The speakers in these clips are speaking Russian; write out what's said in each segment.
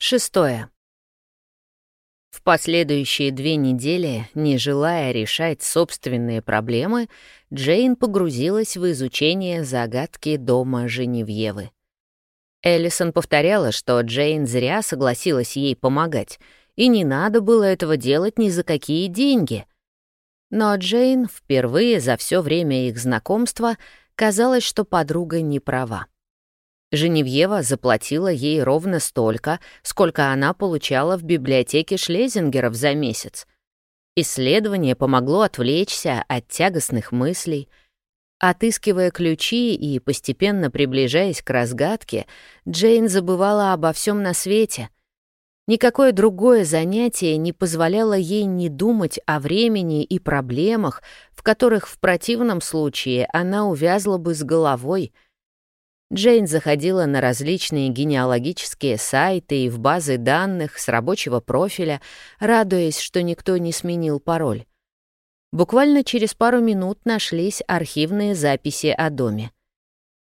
Шестое. В последующие две недели, не желая решать собственные проблемы, Джейн погрузилась в изучение загадки дома Женевьевы. Эллисон повторяла, что Джейн зря согласилась ей помогать, и не надо было этого делать ни за какие деньги. Но Джейн впервые за все время их знакомства казалось, что подруга не права. Женевьева заплатила ей ровно столько, сколько она получала в библиотеке Шлезингеров за месяц. Исследование помогло отвлечься от тягостных мыслей. Отыскивая ключи и постепенно приближаясь к разгадке, Джейн забывала обо всем на свете. Никакое другое занятие не позволяло ей не думать о времени и проблемах, в которых в противном случае она увязла бы с головой — Джейн заходила на различные генеалогические сайты и в базы данных с рабочего профиля, радуясь, что никто не сменил пароль. Буквально через пару минут нашлись архивные записи о доме.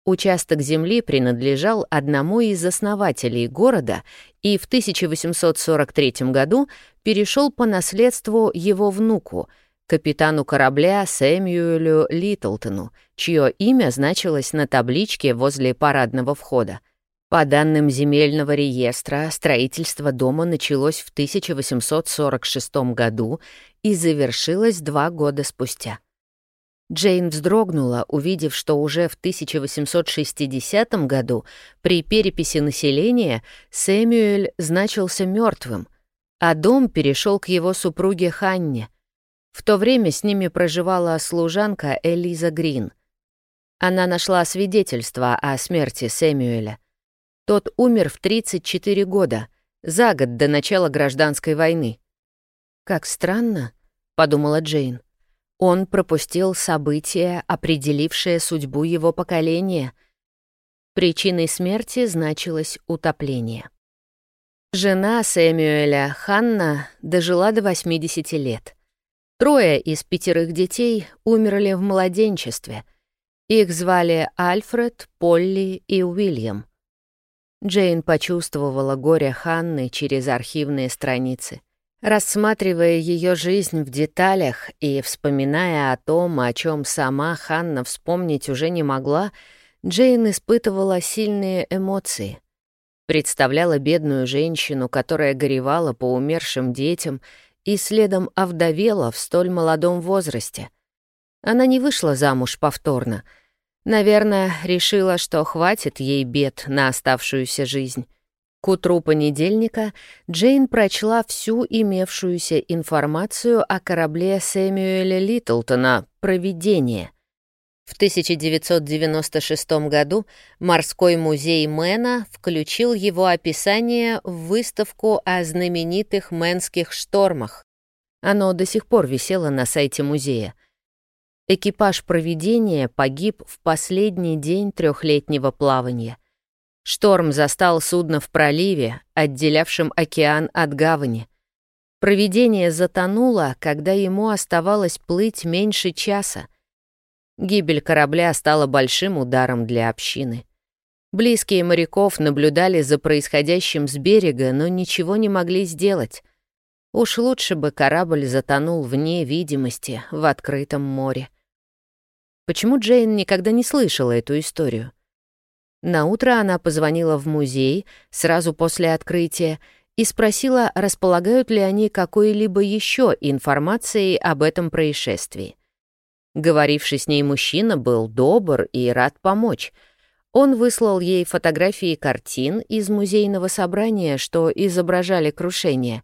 Участок земли принадлежал одному из основателей города и в 1843 году перешел по наследству его внуку — капитану корабля Сэмюэлю Литлтону, чье имя значилось на табличке возле парадного входа. По данным земельного реестра, строительство дома началось в 1846 году и завершилось два года спустя. Джейн вздрогнула, увидев, что уже в 1860 году при переписи населения Сэмюэль значился мертвым, а дом перешел к его супруге Ханне — в то время с ними проживала служанка Элиза Грин. Она нашла свидетельство о смерти Сэмюэля. Тот умер в 34 года, за год до начала гражданской войны. «Как странно», — подумала Джейн. Он пропустил события, определившее судьбу его поколения. Причиной смерти значилось утопление. Жена Сэмюэля, Ханна, дожила до 80 лет. Трое из пятерых детей умерли в младенчестве. Их звали Альфред, Полли и Уильям. Джейн почувствовала горе Ханны через архивные страницы. Рассматривая ее жизнь в деталях и вспоминая о том, о чем сама Ханна вспомнить уже не могла, Джейн испытывала сильные эмоции. Представляла бедную женщину, которая горевала по умершим детям — и следом овдовела в столь молодом возрасте. Она не вышла замуж повторно. Наверное, решила, что хватит ей бед на оставшуюся жизнь. К утру понедельника Джейн прочла всю имевшуюся информацию о корабле Сэмюэля Литлтона «Провидение», в 1996 году Морской музей Мэна включил его описание в выставку о знаменитых мэнских штормах. Оно до сих пор висело на сайте музея. Экипаж проведения погиб в последний день трехлетнего плавания. Шторм застал судно в проливе, отделявшем океан от гавани. Проведение затонуло, когда ему оставалось плыть меньше часа — Гибель корабля стала большим ударом для общины. Близкие моряков наблюдали за происходящим с берега, но ничего не могли сделать. Уж лучше бы корабль затонул вне видимости, в открытом море. Почему Джейн никогда не слышала эту историю? На утро она позвонила в музей сразу после открытия и спросила, располагают ли они какой-либо еще информацией об этом происшествии. Говоривший с ней мужчина был добр и рад помочь. Он выслал ей фотографии картин из музейного собрания, что изображали крушение,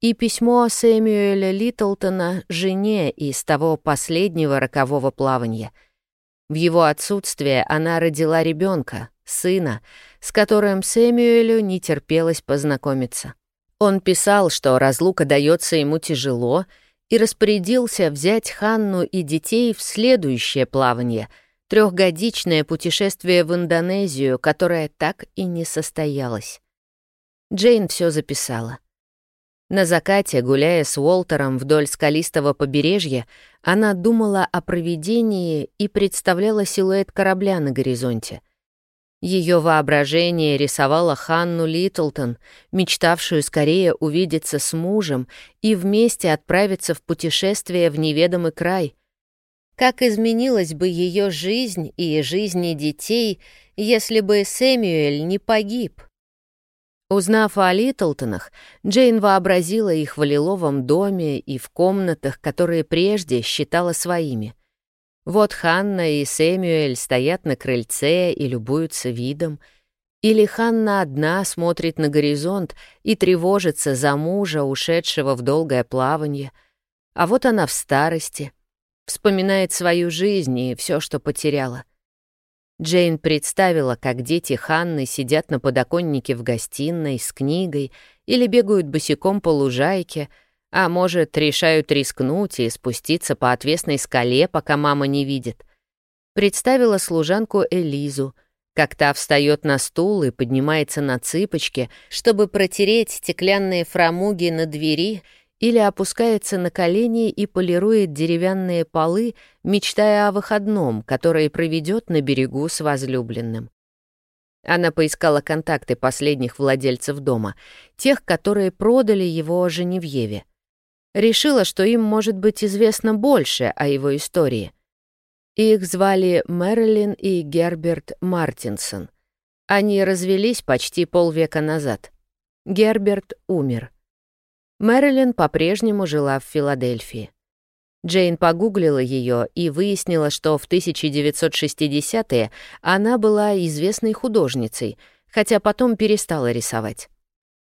и письмо Сэмюэля Литлтона жене из того последнего рокового плавания. В его отсутствие она родила ребенка, сына, с которым Сэмюэлю не терпелось познакомиться. Он писал, что разлука дается ему тяжело — и распорядился взять Ханну и детей в следующее плавание — трехгодичное путешествие в Индонезию, которое так и не состоялось. Джейн все записала. На закате, гуляя с Уолтером вдоль скалистого побережья, она думала о провидении и представляла силуэт корабля на горизонте. Ее воображение рисовало Ханну Литлтон, мечтавшую скорее увидеться с мужем и вместе отправиться в путешествие в неведомый край. Как изменилась бы ее жизнь и жизни детей, если бы Сэмюэль не погиб? Узнав о Литлтонах, Джейн вообразила их в лиловом доме и в комнатах, которые прежде считала своими — вот Ханна и Сэмюэль стоят на крыльце и любуются видом. Или Ханна одна смотрит на горизонт и тревожится за мужа, ушедшего в долгое плавание. А вот она в старости, вспоминает свою жизнь и все, что потеряла. Джейн представила, как дети Ханны сидят на подоконнике в гостиной с книгой или бегают босиком по лужайке — а может, решают рискнуть и спуститься по отвесной скале, пока мама не видит. Представила служанку Элизу, как та встает на стул и поднимается на цыпочки, чтобы протереть стеклянные фрамуги на двери или опускается на колени и полирует деревянные полы, мечтая о выходном, который проведет на берегу с возлюбленным. Она поискала контакты последних владельцев дома, тех, которые продали его Женевьеве решила, что им может быть известно больше о его истории. Их звали Мэрилин и Герберт Мартинсон. Они развелись почти полвека назад. Герберт умер. Мэрилин по-прежнему жила в Филадельфии. Джейн погуглила ее и выяснила, что в 1960-е она была известной художницей, хотя потом перестала рисовать.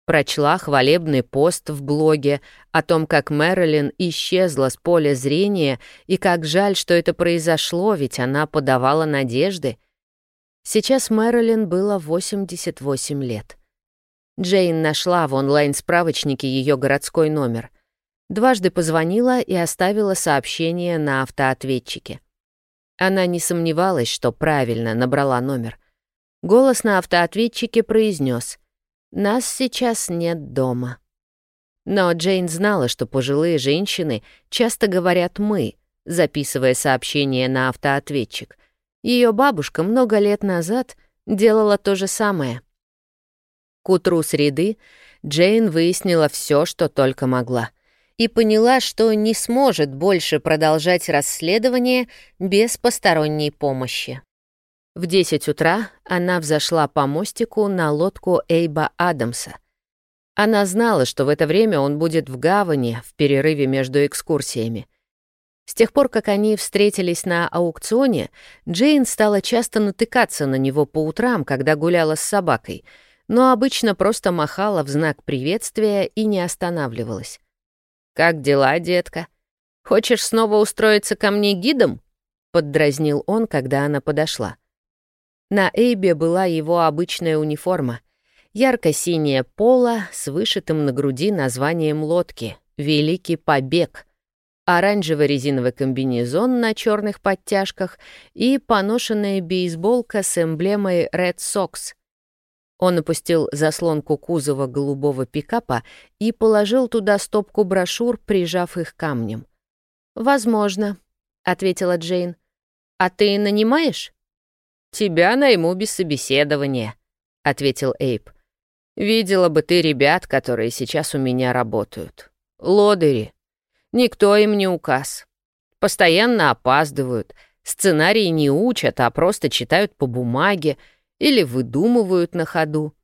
Прочла хвалебный пост в блоге о том, как Мэрилин исчезла с поля зрения и как жаль, что это произошло, ведь она подавала надежды. Сейчас Мэрилин было 88 лет. Джейн нашла в онлайн-справочнике ее городской номер. Дважды позвонила и оставила сообщение на автоответчике. Она не сомневалась, что правильно набрала номер. Голос на автоответчике произнес — нас сейчас нет дома. Но Джейн знала, что пожилые женщины часто говорят «мы», записывая сообщение на автоответчик. Ее бабушка много лет назад делала то же самое. К утру среды Джейн выяснила все, что только могла, и поняла, что не сможет больше продолжать расследование без посторонней помощи. В 10 утра она взошла по мостику на лодку Эйба Адамса. Она знала, что в это время он будет в гавани в перерыве между экскурсиями. С тех пор, как они встретились на аукционе, Джейн стала часто натыкаться на него по утрам, когда гуляла с собакой, но обычно просто махала в знак приветствия и не останавливалась. «Как дела, детка? Хочешь снова устроиться ко мне гидом?» — поддразнил он, когда она подошла. На Эйбе была его обычная униформа. Ярко-синяя поло с вышитым на груди названием лодки «Великий побег», оранжевый резиновый комбинезон на черных подтяжках и поношенная бейсболка с эмблемой Red Sox. Он опустил заслонку кузова голубого пикапа и положил туда стопку брошюр, прижав их камнем. «Возможно», — ответила Джейн. «А ты нанимаешь?» «Тебя найму без собеседования», — ответил Эйп. «Видела бы ты ребят, которые сейчас у меня работают. Лодыри. Никто им не указ. Постоянно опаздывают, сценарии не учат, а просто читают по бумаге или выдумывают на ходу.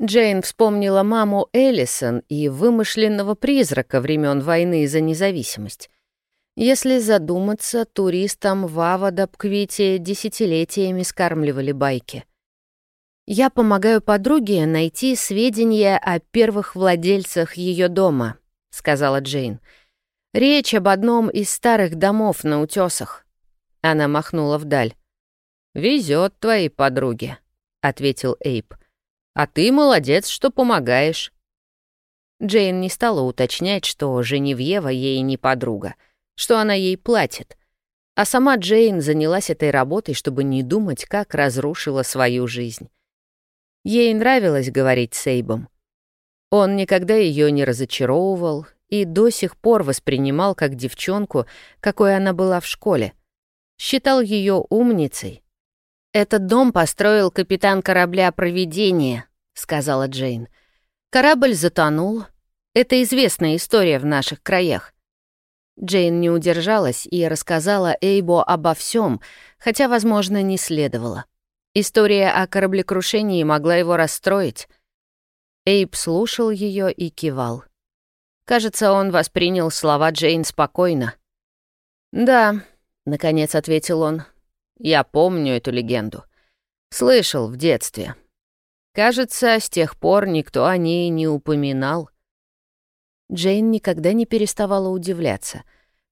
Джейн вспомнила маму Эллисон и вымышленного призрака времен войны за независимость. Если задуматься, туристам в Авадабквите десятилетиями скармливали байки. «Я помогаю подруге найти сведения о первых владельцах ее дома», — сказала Джейн. «Речь об одном из старых домов на утесах». Она махнула вдаль. «Везет твоей подруге», — ответил Эйп. «А ты молодец, что помогаешь». Джейн не стала уточнять, что Женевьева ей не подруга — что она ей платит. А сама Джейн занялась этой работой, чтобы не думать, как разрушила свою жизнь. Ей нравилось говорить с Эйбом. Он никогда ее не разочаровывал и до сих пор воспринимал как девчонку, какой она была в школе. Считал ее умницей. «Этот дом построил капитан корабля «Провидение», — сказала Джейн. «Корабль затонул. Это известная история в наших краях». Джейн не удержалась и рассказала Эйбо обо всем, хотя, возможно, не следовало. История о кораблекрушении могла его расстроить. Эйб слушал ее и кивал. Кажется, он воспринял слова Джейн спокойно. «Да», — наконец ответил он, — «я помню эту легенду. Слышал в детстве. Кажется, с тех пор никто о ней не упоминал». Джейн никогда не переставала удивляться.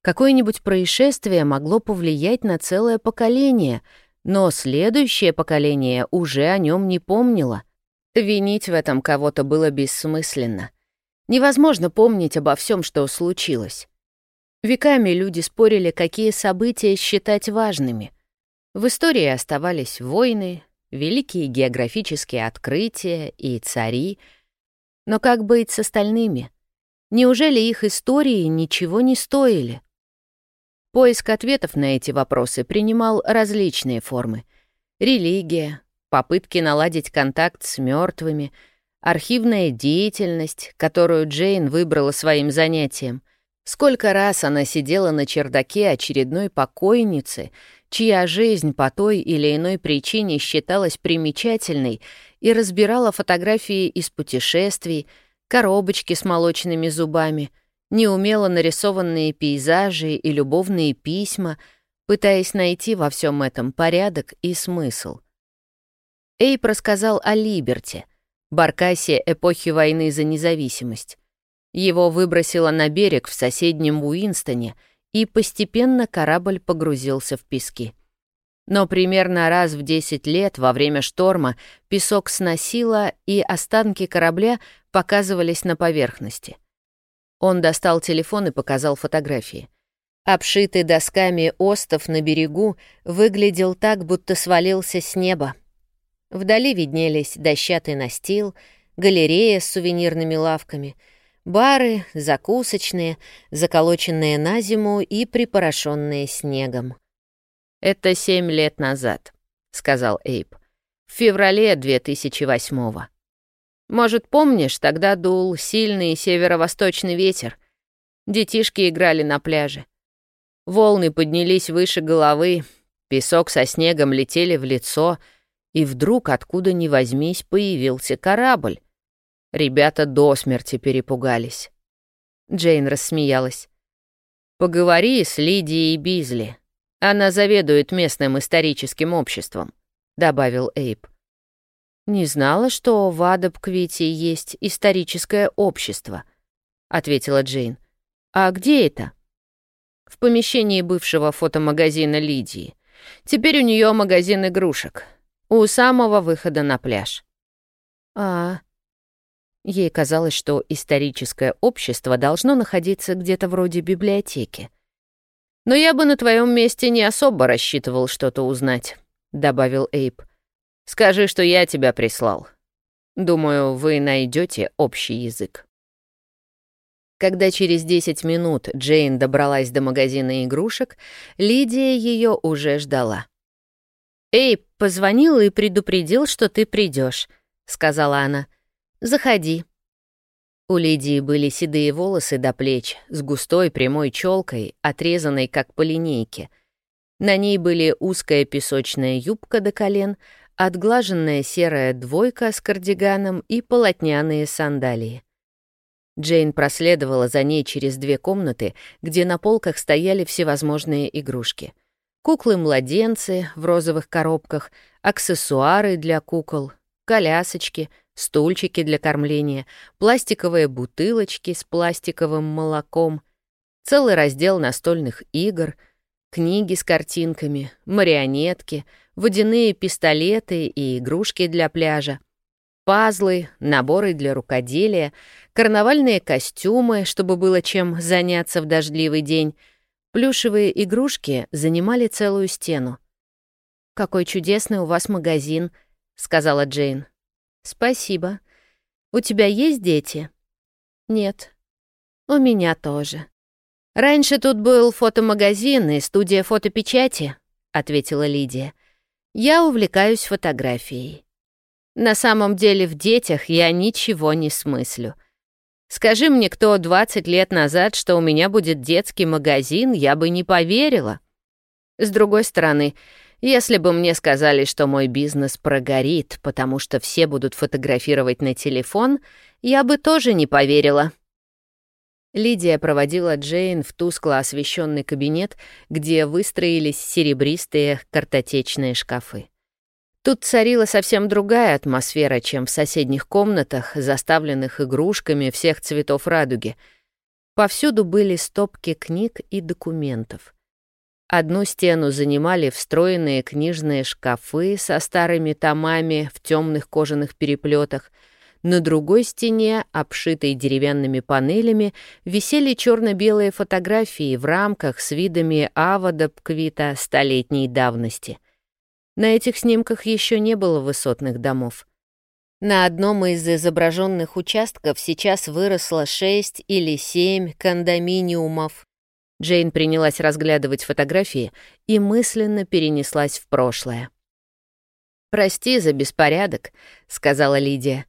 Какое-нибудь происшествие могло повлиять на целое поколение, но следующее поколение уже о нем не помнило. Винить в этом кого-то было бессмысленно. Невозможно помнить обо всем, что случилось. Веками люди спорили, какие события считать важными. В истории оставались войны, великие географические открытия и цари. Но как быть с остальными? Неужели их истории ничего не стоили? Поиск ответов на эти вопросы принимал различные формы. Религия, попытки наладить контакт с мертвыми, архивная деятельность, которую Джейн выбрала своим занятием. Сколько раз она сидела на чердаке очередной покойницы, чья жизнь по той или иной причине считалась примечательной, и разбирала фотографии из путешествий, коробочки с молочными зубами, неумело нарисованные пейзажи и любовные письма, пытаясь найти во всем этом порядок и смысл. Эйп рассказал о Либерте, баркасе эпохи войны за независимость. Его выбросило на берег в соседнем Уинстоне, и постепенно корабль погрузился в пески. Но примерно раз в 10 лет во время шторма песок сносило, и останки корабля показывались на поверхности. Он достал телефон и показал фотографии. Обшитый досками остов на берегу выглядел так, будто свалился с неба. Вдали виднелись дощатый настил, галерея с сувенирными лавками, бары, закусочные, заколоченные на зиму и припорошенные снегом. «Это семь лет назад», — сказал Эйп. «В феврале 2008-го. Может, помнишь, тогда дул сильный северо-восточный ветер. Детишки играли на пляже. Волны поднялись выше головы, песок со снегом летели в лицо, и вдруг, откуда ни возьмись, появился корабль. Ребята до смерти перепугались. Джейн рассмеялась. «Поговори с Лидией Бизли. Она заведует местным историческим обществом», — добавил Эйп. «Не знала, что в Адабквите есть историческое общество», — ответила Джейн. «А где это?» «В помещении бывшего фотомагазина Лидии. Теперь у нее магазин игрушек. У самого выхода на пляж». «А...» Ей казалось, что историческое общество должно находиться где-то вроде библиотеки. «Но я бы на твоем месте не особо рассчитывал что-то узнать», — добавил Эйп. «Скажи, что я тебя прислал. Думаю, вы найдете общий язык». Когда через 10 минут Джейн добралась до магазина игрушек, Лидия ее уже ждала. «Эйп позвонил и предупредил, что ты придешь, сказала она. «Заходи». У Лидии были седые волосы до плеч, с густой прямой челкой, отрезанной как по линейке. На ней были узкая песочная юбка до колен, отглаженная серая двойка с кардиганом и полотняные сандалии. Джейн проследовала за ней через две комнаты, где на полках стояли всевозможные игрушки. Куклы-младенцы в розовых коробках, аксессуары для кукол, колясочки — стульчики для кормления, пластиковые бутылочки с пластиковым молоком, целый раздел настольных игр, книги с картинками, марионетки, водяные пистолеты и игрушки для пляжа, пазлы, наборы для рукоделия, карнавальные костюмы, чтобы было чем заняться в дождливый день. Плюшевые игрушки занимали целую стену. «Какой чудесный у вас магазин», — сказала Джейн. «Спасибо. У тебя есть дети?» «Нет». «У меня тоже». «Раньше тут был фотомагазин и студия фотопечати», — ответила Лидия. Я увлекаюсь фотографией. На самом деле в детях я ничего не смыслю. Скажи мне кто 20 лет назад, что у меня будет детский магазин, я бы не поверила. С другой стороны, если бы мне сказали, что мой бизнес прогорит, потому что все будут фотографировать на телефон, я бы тоже не поверила. Лидия проводила Джейн в тускло освещенный кабинет, где выстроились серебристые картотечные шкафы. Тут царила совсем другая атмосфера, чем в соседних комнатах, заставленных игрушками всех цветов радуги. Повсюду были стопки книг и документов. Одну стену занимали встроенные книжные шкафы со старыми томами в темных кожаных переплетах — на другой стене, обшитой деревянными панелями, висели черно-белые фотографии в рамках с видами Авода Пквита столетней давности. На этих снимках еще не было высотных домов. На одном из изображенных участков сейчас выросло шесть или семь кондоминиумов. Джейн принялась разглядывать фотографии и мысленно перенеслась в прошлое. «Прости за беспорядок», — сказала Лидия.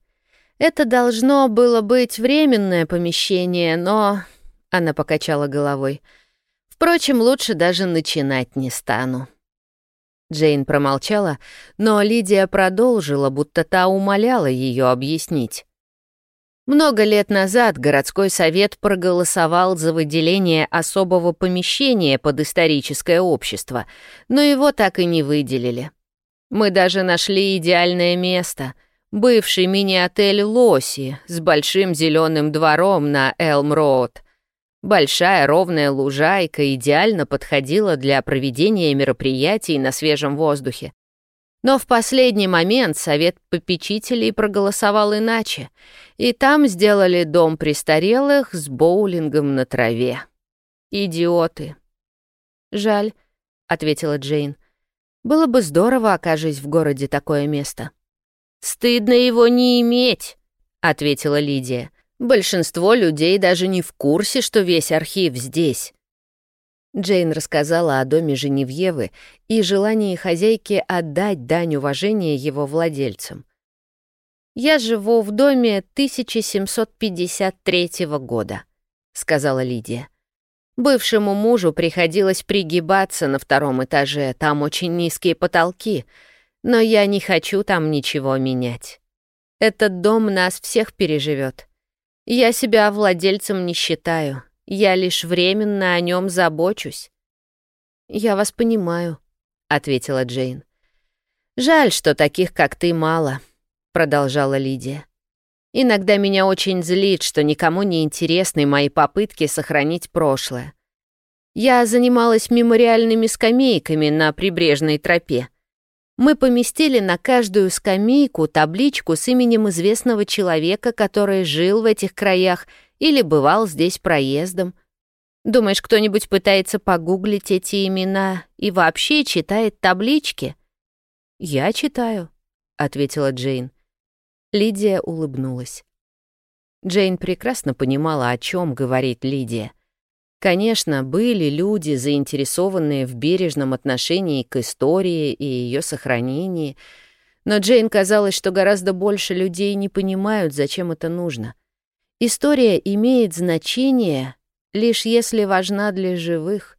Это должно было быть временное помещение, но... Она покачала головой. Впрочем, лучше даже начинать не стану. Джейн промолчала, но Лидия продолжила, будто та умоляла ее объяснить. Много лет назад городской совет проголосовал за выделение особого помещения под историческое общество, но его так и не выделили. Мы даже нашли идеальное место — бывший мини-отель «Лоси» с большим зеленым двором на Элм-Роуд. Большая ровная лужайка идеально подходила для проведения мероприятий на свежем воздухе. Но в последний момент совет попечителей проголосовал иначе, и там сделали дом престарелых с боулингом на траве. Идиоты. «Жаль», — ответила Джейн. «Было бы здорово, окажись в городе такое место». «Стыдно его не иметь», — ответила Лидия. «Большинство людей даже не в курсе, что весь архив здесь». Джейн рассказала о доме Женевьевы и желании хозяйки отдать дань уважения его владельцам. «Я живу в доме 1753 года», — сказала Лидия. «Бывшему мужу приходилось пригибаться на втором этаже, там очень низкие потолки, но я не хочу там ничего менять. Этот дом нас всех переживет. Я себя владельцем не считаю, я лишь временно о нем забочусь. «Я вас понимаю», — ответила Джейн. «Жаль, что таких, как ты, мало», — продолжала Лидия. «Иногда меня очень злит, что никому не интересны мои попытки сохранить прошлое. Я занималась мемориальными скамейками на прибрежной тропе мы поместили на каждую скамейку табличку с именем известного человека, который жил в этих краях или бывал здесь проездом. Думаешь, кто-нибудь пытается погуглить эти имена и вообще читает таблички? «Я читаю», — ответила Джейн. Лидия улыбнулась. Джейн прекрасно понимала, о чем говорит Лидия. Конечно, были люди, заинтересованные в бережном отношении к истории и ее сохранении, но Джейн казалось, что гораздо больше людей не понимают, зачем это нужно. История имеет значение, лишь если важна для живых.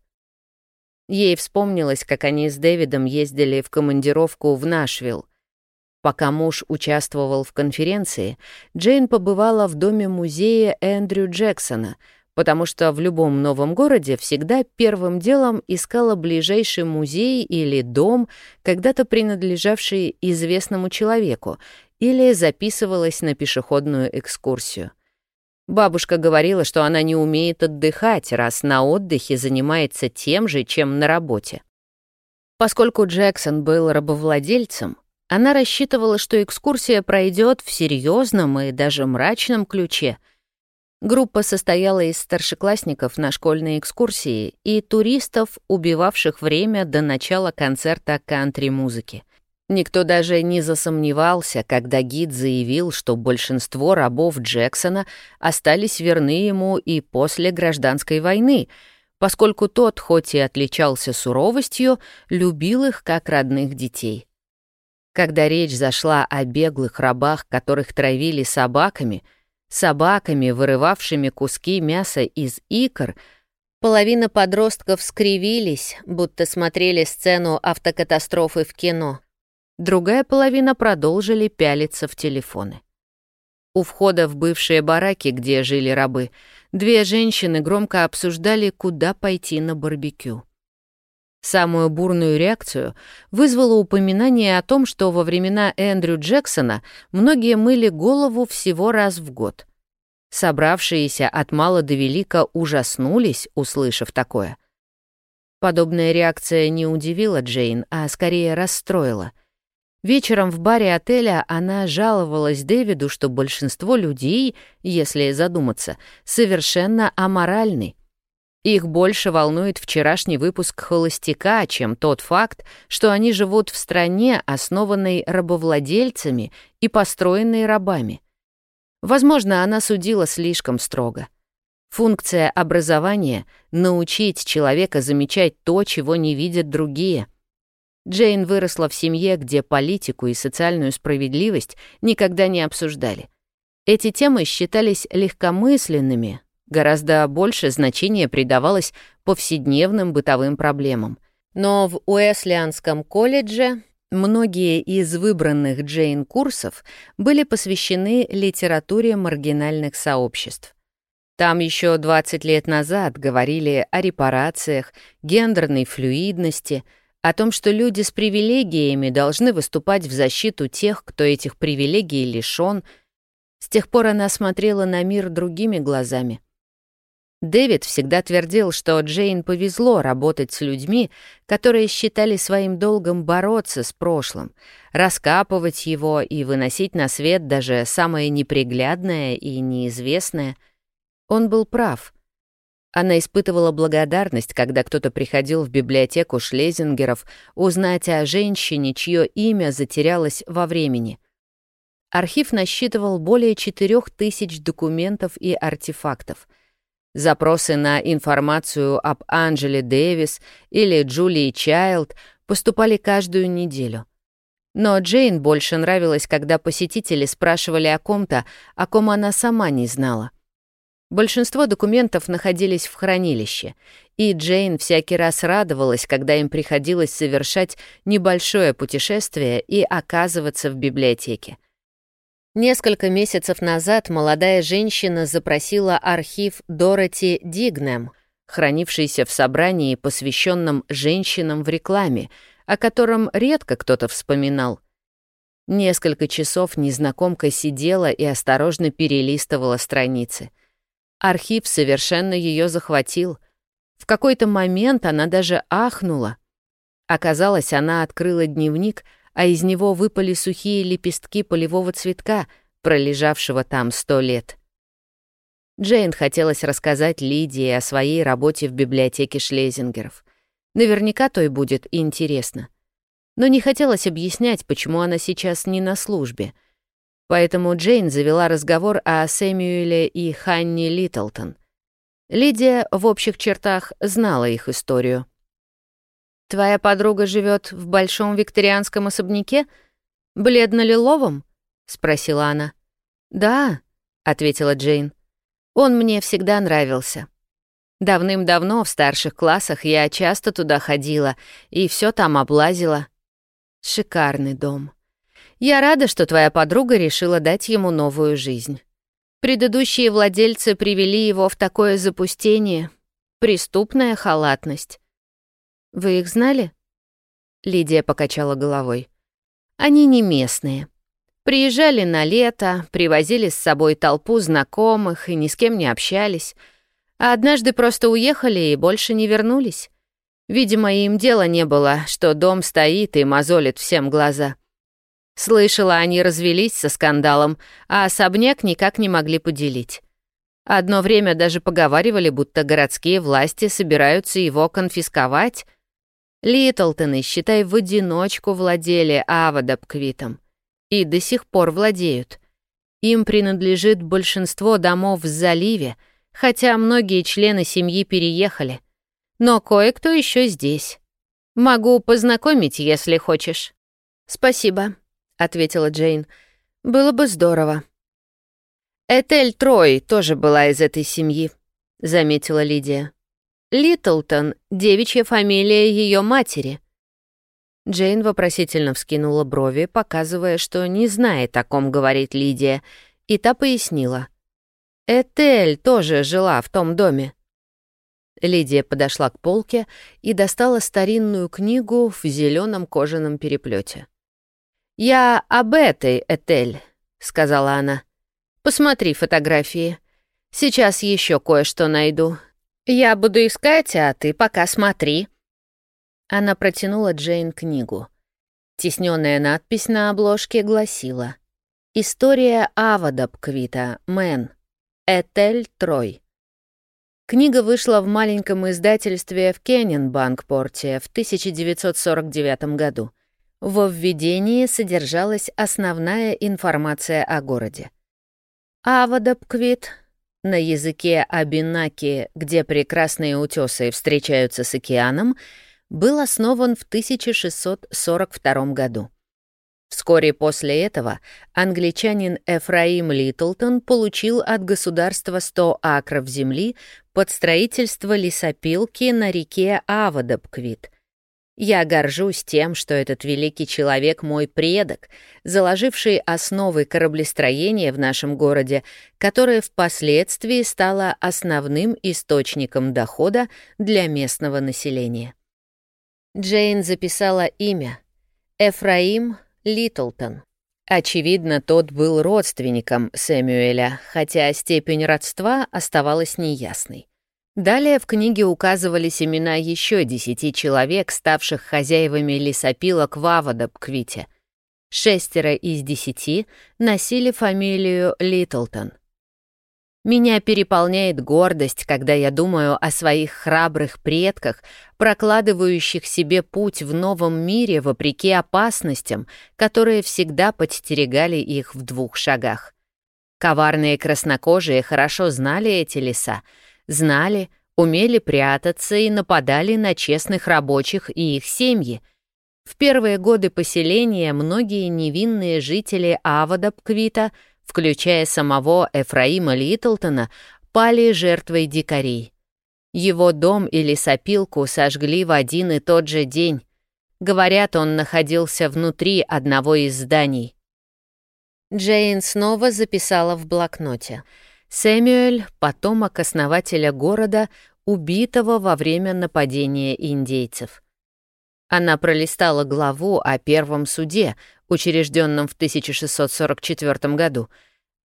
Ей вспомнилось, как они с Дэвидом ездили в командировку в Нашвилл. Пока муж участвовал в конференции, Джейн побывала в доме музея Эндрю Джексона — потому что в любом новом городе всегда первым делом искала ближайший музей или дом, когда-то принадлежавший известному человеку, или записывалась на пешеходную экскурсию. Бабушка говорила, что она не умеет отдыхать, раз на отдыхе занимается тем же, чем на работе. Поскольку Джексон был рабовладельцем, она рассчитывала, что экскурсия пройдет в серьезном и даже мрачном ключе — Группа состояла из старшеклассников на школьной экскурсии и туристов, убивавших время до начала концерта кантри-музыки. Никто даже не засомневался, когда гид заявил, что большинство рабов Джексона остались верны ему и после гражданской войны, поскольку тот, хоть и отличался суровостью, любил их как родных детей. Когда речь зашла о беглых рабах, которых травили собаками, собаками, вырывавшими куски мяса из икр, половина подростков скривились, будто смотрели сцену автокатастрофы в кино. Другая половина продолжили пялиться в телефоны. У входа в бывшие бараки, где жили рабы, две женщины громко обсуждали, куда пойти на барбекю. Самую бурную реакцию вызвало упоминание о том, что во времена Эндрю Джексона многие мыли голову всего раз в год. Собравшиеся от мала до велика ужаснулись, услышав такое. Подобная реакция не удивила Джейн, а скорее расстроила. Вечером в баре отеля она жаловалась Дэвиду, что большинство людей, если задуматься, совершенно аморальны их больше волнует вчерашний выпуск «Холостяка», чем тот факт, что они живут в стране, основанной рабовладельцами и построенной рабами. Возможно, она судила слишком строго. Функция образования — научить человека замечать то, чего не видят другие. Джейн выросла в семье, где политику и социальную справедливость никогда не обсуждали. Эти темы считались легкомысленными, Гораздо больше значения придавалось повседневным бытовым проблемам. Но в Уэслианском колледже многие из выбранных Джейн курсов были посвящены литературе маргинальных сообществ. Там еще 20 лет назад говорили о репарациях, гендерной флюидности, о том, что люди с привилегиями должны выступать в защиту тех, кто этих привилегий лишён. С тех пор она смотрела на мир другими глазами — Дэвид всегда твердил, что Джейн повезло работать с людьми, которые считали своим долгом бороться с прошлым, раскапывать его и выносить на свет даже самое неприглядное и неизвестное. Он был прав. Она испытывала благодарность, когда кто-то приходил в библиотеку Шлезингеров узнать о женщине, чье имя затерялось во времени. Архив насчитывал более четырех тысяч документов и артефактов — Запросы на информацию об Анджеле Дэвис или Джулии Чайлд поступали каждую неделю. Но Джейн больше нравилось, когда посетители спрашивали о ком-то, о ком она сама не знала. Большинство документов находились в хранилище, и Джейн всякий раз радовалась, когда им приходилось совершать небольшое путешествие и оказываться в библиотеке. Несколько месяцев назад молодая женщина запросила архив Дороти Дигнем, хранившийся в собрании, посвященном женщинам в рекламе, о котором редко кто-то вспоминал. Несколько часов незнакомка сидела и осторожно перелистывала страницы. Архив совершенно ее захватил. В какой-то момент она даже ахнула. Оказалось, она открыла дневник — а из него выпали сухие лепестки полевого цветка, пролежавшего там сто лет. Джейн хотелось рассказать Лидии о своей работе в библиотеке Шлезингеров. Наверняка той будет интересно. Но не хотелось объяснять, почему она сейчас не на службе. Поэтому Джейн завела разговор о Сэмюэле и Ханни Литлтон. Лидия в общих чертах знала их историю. «Твоя подруга живет в большом викторианском особняке? Бледно-лиловом?» — спросила она. «Да», — ответила Джейн. «Он мне всегда нравился. Давным-давно в старших классах я часто туда ходила и все там облазила. Шикарный дом. Я рада, что твоя подруга решила дать ему новую жизнь. Предыдущие владельцы привели его в такое запустение. Преступная халатность. Вы их знали?» Лидия покачала головой. «Они не местные. Приезжали на лето, привозили с собой толпу знакомых и ни с кем не общались. А однажды просто уехали и больше не вернулись. Видимо, им дела не было, что дом стоит и мозолит всем глаза. Слышала, они развелись со скандалом, а особняк никак не могли поделить. Одно время даже поговаривали, будто городские власти собираются его конфисковать — Литлтоны, считай, в одиночку владели Авадабквитом. И до сих пор владеют. Им принадлежит большинство домов в заливе, хотя многие члены семьи переехали. Но кое-кто еще здесь. Могу познакомить, если хочешь. Спасибо. ответила Джейн. «Было бы здорово». «Этель Трой тоже была из этой семьи», — заметила Лидия. «Литлтон — девичья фамилия ее матери». Джейн вопросительно вскинула брови, показывая, что не знает, о ком говорит Лидия, и та пояснила. «Этель тоже жила в том доме». Лидия подошла к полке и достала старинную книгу в зеленом кожаном переплете. «Я об этой, Этель», — сказала она. «Посмотри фотографии. Сейчас еще кое-что найду. Я буду искать, а ты пока смотри». Она протянула Джейн книгу. Тесненная надпись на обложке гласила «История Авада Пквита, Мэн, Этель Трой». Книга вышла в маленьком издательстве в Кеннинбанкпорте в 1949 году. Во введении содержалась основная информация о городе. Авада Пквит на языке Абинаки, где прекрасные утесы встречаются с океаном — был основан в 1642 году. Вскоре после этого англичанин Эфраим Литлтон получил от государства 100 акров земли под строительство лесопилки на реке Авадабквит. Я горжусь тем, что этот великий человек мой предок, заложивший основы кораблестроения в нашем городе, которое впоследствии стало основным источником дохода для местного населения. Джейн записала имя. Эфраим Литлтон. Очевидно, тот был родственником Сэмюэля, хотя степень родства оставалась неясной. Далее в книге указывались имена еще десяти человек, ставших хозяевами лесопилок в Авадабквите. Шестеро из десяти носили фамилию Литлтон. Меня переполняет гордость, когда я думаю о своих храбрых предках, прокладывающих себе путь в новом мире вопреки опасностям, которые всегда подстерегали их в двух шагах. Коварные краснокожие хорошо знали эти леса, знали, умели прятаться и нападали на честных рабочих и их семьи. В первые годы поселения многие невинные жители Авадабквита — включая самого Эфраима Литлтона, пали жертвой дикарей. Его дом и лесопилку сожгли в один и тот же день. Говорят, он находился внутри одного из зданий. Джейн снова записала в блокноте. Сэмюэль — потомок основателя города, убитого во время нападения индейцев. Она пролистала главу о первом суде, учрежденном в 1644 году.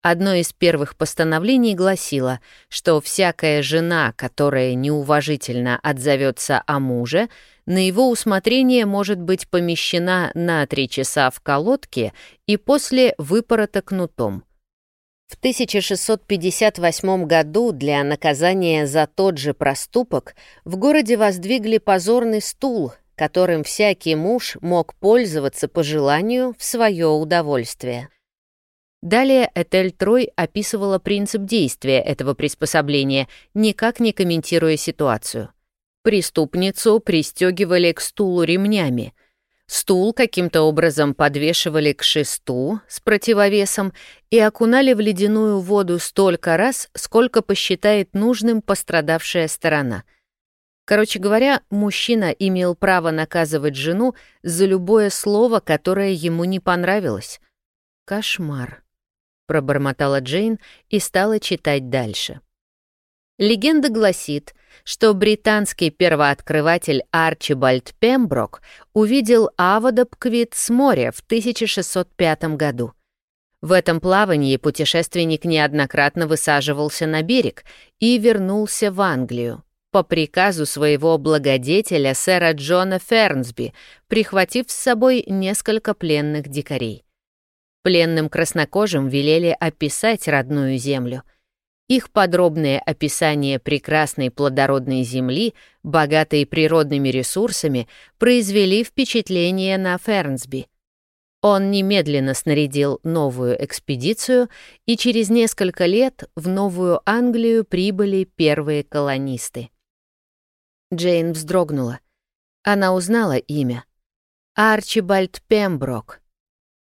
Одно из первых постановлений гласило, что всякая жена, которая неуважительно отзовется о муже, на его усмотрение может быть помещена на три часа в колодке и после выпорота кнутом. В 1658 году для наказания за тот же проступок в городе воздвигли позорный стул — которым всякий муж мог пользоваться по желанию в свое удовольствие. Далее Этель Трой описывала принцип действия этого приспособления, никак не комментируя ситуацию. Преступницу пристегивали к стулу ремнями. Стул каким-то образом подвешивали к шесту с противовесом и окунали в ледяную воду столько раз, сколько посчитает нужным пострадавшая сторона — Короче говоря, мужчина имел право наказывать жену за любое слово, которое ему не понравилось. «Кошмар», — пробормотала Джейн и стала читать дальше. Легенда гласит, что британский первооткрыватель Арчибальд Пемброк увидел Авадабквит с моря в 1605 году. В этом плавании путешественник неоднократно высаживался на берег и вернулся в Англию по приказу своего благодетеля сэра Джона Фернсби, прихватив с собой несколько пленных дикарей. Пленным краснокожим велели описать родную землю. Их подробное описание прекрасной плодородной земли, богатой природными ресурсами, произвели впечатление на Фернсби. Он немедленно снарядил новую экспедицию, и через несколько лет в Новую Англию прибыли первые колонисты. Джейн вздрогнула. Она узнала имя. Арчибальд Пемброк.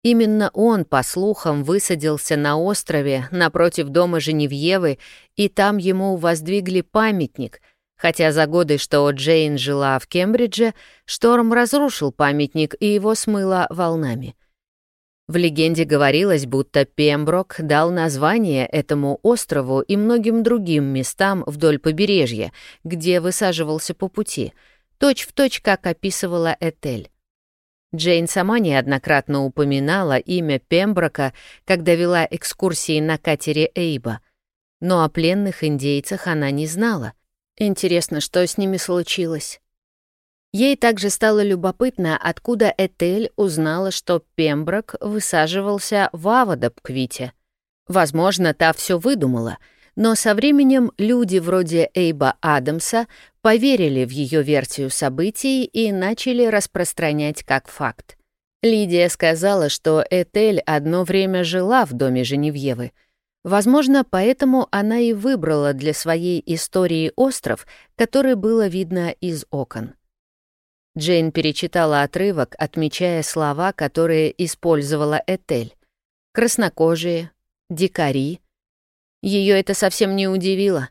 Именно он, по слухам, высадился на острове напротив дома Женевьевы, и там ему воздвигли памятник, хотя за годы, что Джейн жила в Кембридже, шторм разрушил памятник, и его смыло волнами. В легенде говорилось, будто Пемброк дал название этому острову и многим другим местам вдоль побережья, где высаживался по пути, точь-в-точь, точь, как описывала Этель. Джейн сама неоднократно упоминала имя Пемброка, когда вела экскурсии на катере Эйба. Но о пленных индейцах она не знала. Интересно, что с ними случилось? Ей также стало любопытно, откуда Этель узнала, что Пемброк высаживался в Авадабквите. Возможно, та все выдумала — но со временем люди вроде Эйба Адамса поверили в ее версию событий и начали распространять как факт. Лидия сказала, что Этель одно время жила в доме Женевьевы. Возможно, поэтому она и выбрала для своей истории остров, который было видно из окон. Джейн перечитала отрывок, отмечая слова, которые использовала Этель. Краснокожие, дикари, ее это совсем не удивило.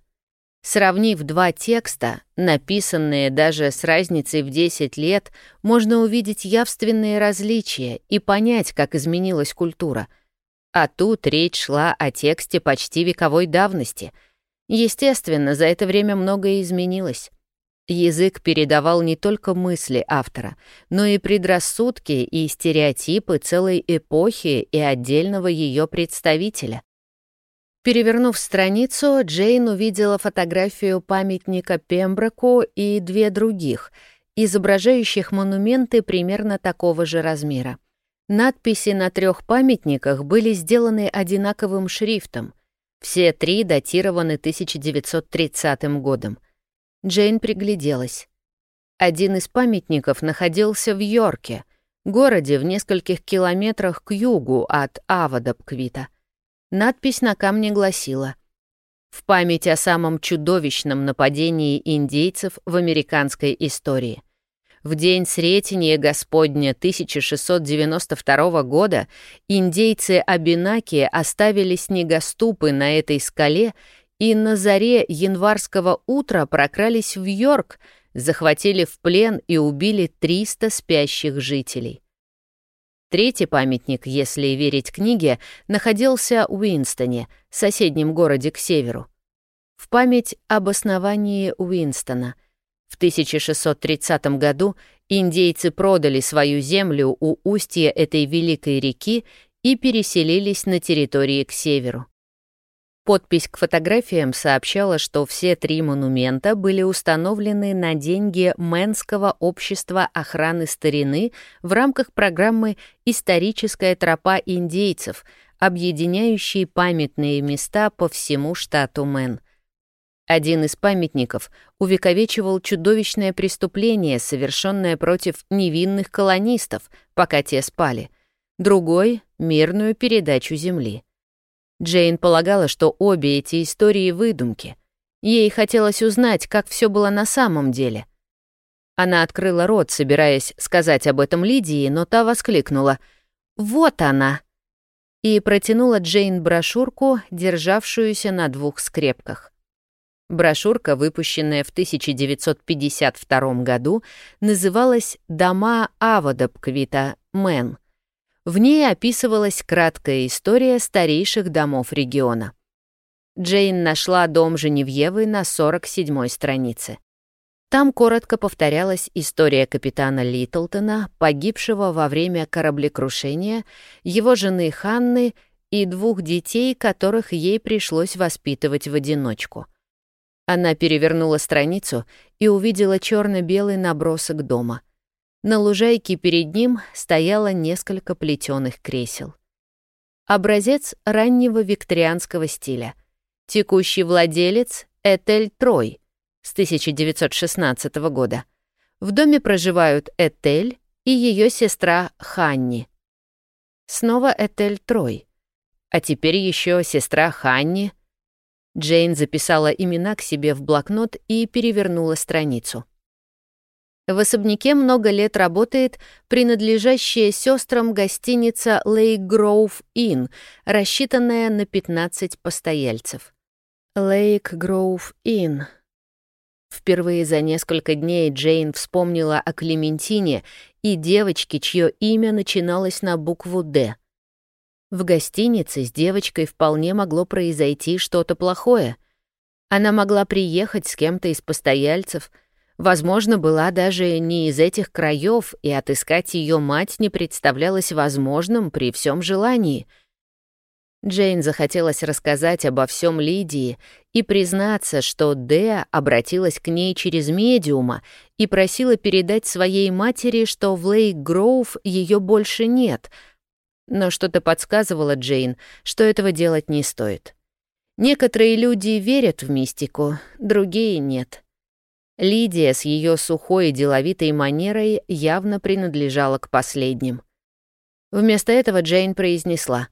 Сравнив два текста, написанные даже с разницей в 10 лет, можно увидеть явственные различия и понять, как изменилась культура. А тут речь шла о тексте почти вековой давности. Естественно, за это время многое изменилось. Язык передавал не только мысли автора, но и предрассудки и стереотипы целой эпохи и отдельного ее представителя. Перевернув страницу, Джейн увидела фотографию памятника Пемброку и две других, изображающих монументы примерно такого же размера. Надписи на трех памятниках были сделаны одинаковым шрифтом. Все три датированы 1930 годом. Джейн пригляделась. Один из памятников находился в Йорке, городе в нескольких километрах к югу от Авадабквита. Надпись на камне гласила «В память о самом чудовищном нападении индейцев в американской истории». В день Сретения Господня 1692 года индейцы Абинаки оставили снегоступы на этой скале и на заре январского утра прокрались в Йорк, захватили в плен и убили 300 спящих жителей. Третий памятник, если верить книге, находился в Уинстоне, соседнем городе к северу. В память об основании Уинстона. В 1630 году индейцы продали свою землю у устья этой великой реки и переселились на территории к северу. Подпись к фотографиям сообщала, что все три монумента были установлены на деньги Мэнского общества охраны старины в рамках программы «Историческая тропа индейцев», объединяющей памятные места по всему штату Мэн. Один из памятников увековечивал чудовищное преступление, совершенное против невинных колонистов, пока те спали. Другой — мирную передачу земли. Джейн полагала, что обе эти истории — выдумки. Ей хотелось узнать, как все было на самом деле. Она открыла рот, собираясь сказать об этом Лидии, но та воскликнула «Вот она!» и протянула Джейн брошюрку, державшуюся на двух скрепках. Брошюрка, выпущенная в 1952 году, называлась «Дома Аводабквита, Мэн», в ней описывалась краткая история старейших домов региона. Джейн нашла дом Женевьевы на 47-й странице. Там коротко повторялась история капитана Литлтона, погибшего во время кораблекрушения, его жены Ханны и двух детей, которых ей пришлось воспитывать в одиночку. Она перевернула страницу и увидела черно белый набросок дома — на лужайке перед ним стояло несколько плетеных кресел. Образец раннего викторианского стиля. Текущий владелец — Этель Трой с 1916 года. В доме проживают Этель и ее сестра Ханни. Снова Этель Трой. А теперь еще сестра Ханни. Джейн записала имена к себе в блокнот и перевернула страницу. В особняке много лет работает принадлежащая сестрам гостиница Lake Grove Inn, рассчитанная на 15 постояльцев. Lake Grove Inn. Впервые за несколько дней Джейн вспомнила о Клементине и девочке, чье имя начиналось на букву «Д». В гостинице с девочкой вполне могло произойти что-то плохое. Она могла приехать с кем-то из постояльцев — Возможно, была даже не из этих краев, и отыскать ее мать не представлялось возможным при всем желании. Джейн захотелось рассказать обо всем Лидии и признаться, что Д обратилась к ней через медиума и просила передать своей матери, что в Лейк Гроув ее больше нет. Но что-то подсказывало Джейн, что этого делать не стоит. Некоторые люди верят в мистику, другие нет. Лидия с ее сухой и деловитой манерой явно принадлежала к последним. Вместо этого Джейн произнесла.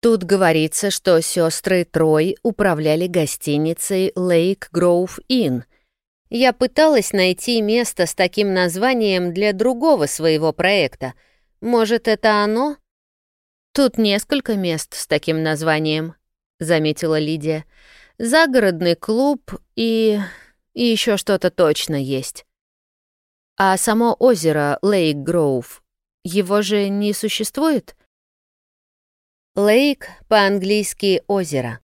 Тут говорится, что сестры Трой управляли гостиницей Lake Grove Inn. Я пыталась найти место с таким названием для другого своего проекта. Может, это оно? Тут несколько мест с таким названием, заметила Лидия. Загородный клуб и и еще что-то точно есть. А само озеро Лейк Гроув, его же не существует? Лейк по-английски «озеро».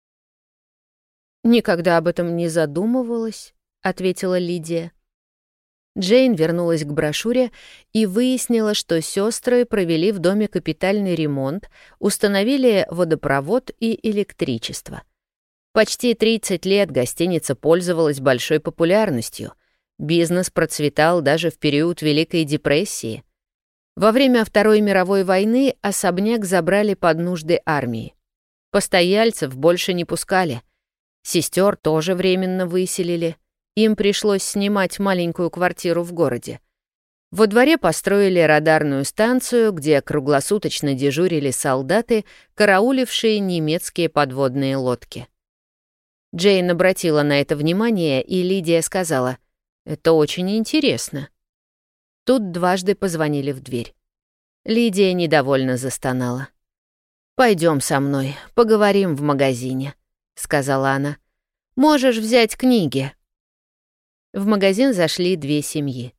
«Никогда об этом не задумывалась», — ответила Лидия. Джейн вернулась к брошюре и выяснила, что сестры провели в доме капитальный ремонт, установили водопровод и электричество — Почти 30 лет гостиница пользовалась большой популярностью. Бизнес процветал даже в период Великой депрессии. Во время Второй мировой войны особняк забрали под нужды армии. Постояльцев больше не пускали. Сестер тоже временно выселили. Им пришлось снимать маленькую квартиру в городе. Во дворе построили радарную станцию, где круглосуточно дежурили солдаты, караулившие немецкие подводные лодки. Джейн обратила на это внимание, и Лидия сказала, «Это очень интересно». Тут дважды позвонили в дверь. Лидия недовольно застонала. Пойдем со мной, поговорим в магазине», — сказала она. «Можешь взять книги». В магазин зашли две семьи.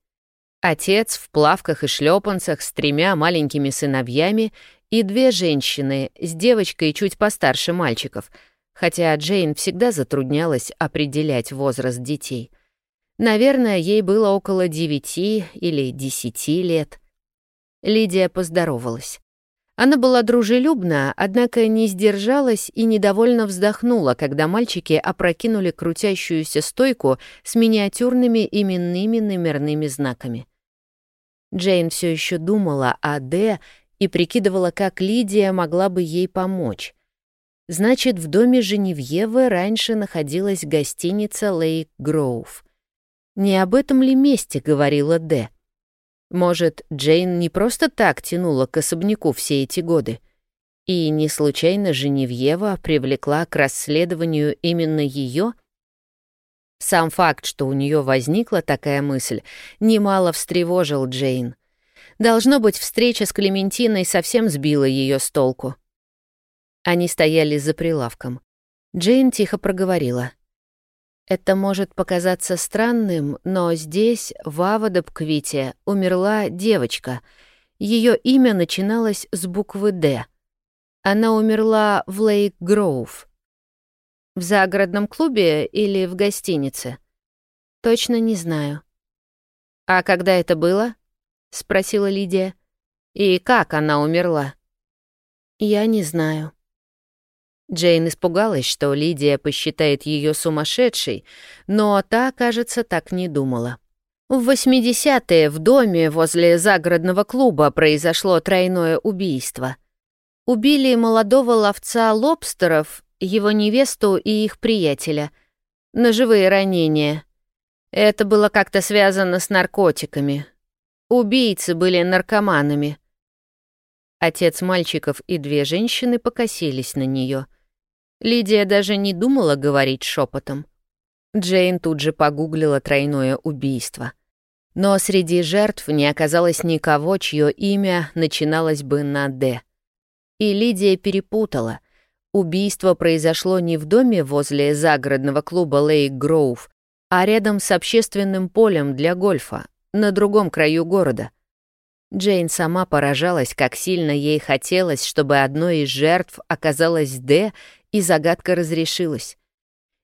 Отец в плавках и шлепанцах с тремя маленькими сыновьями и две женщины с девочкой чуть постарше мальчиков — хотя Джейн всегда затруднялась определять возраст детей. Наверное, ей было около девяти или десяти лет. Лидия поздоровалась. Она была дружелюбна, однако не сдержалась и недовольно вздохнула, когда мальчики опрокинули крутящуюся стойку с миниатюрными именными номерными знаками. Джейн все еще думала о Д и прикидывала, как Лидия могла бы ей помочь. Значит, в доме Женевьевы раньше находилась гостиница Лейк Гроув. Не об этом ли месте говорила Д? Может, Джейн не просто так тянула к особняку все эти годы? И не случайно Женевьева привлекла к расследованию именно ее? Сам факт, что у нее возникла такая мысль, немало встревожил Джейн. Должно быть, встреча с Клементиной совсем сбила ее с толку. Они стояли за прилавком. Джейн тихо проговорила. «Это может показаться странным, но здесь, в Авадабквите, умерла девочка. Ее имя начиналось с буквы «Д». Она умерла в Лейк-Гроув. В загородном клубе или в гостинице? Точно не знаю. «А когда это было?» — спросила Лидия. «И как она умерла?» «Я не знаю». Джейн испугалась, что Лидия посчитает ее сумасшедшей, но та, кажется, так не думала. В 80-е в доме возле загородного клуба произошло тройное убийство. Убили молодого ловца лобстеров, его невесту и их приятеля. Ножевые ранения. Это было как-то связано с наркотиками. Убийцы были наркоманами. Отец мальчиков и две женщины покосились на нее. Лидия даже не думала говорить шепотом. Джейн тут же погуглила тройное убийство. Но среди жертв не оказалось никого, чье имя начиналось бы на «Д». И Лидия перепутала. Убийство произошло не в доме возле загородного клуба Лейк Гроув, а рядом с общественным полем для гольфа, на другом краю города. Джейн сама поражалась, как сильно ей хотелось, чтобы одной из жертв оказалась Д, и загадка разрешилась.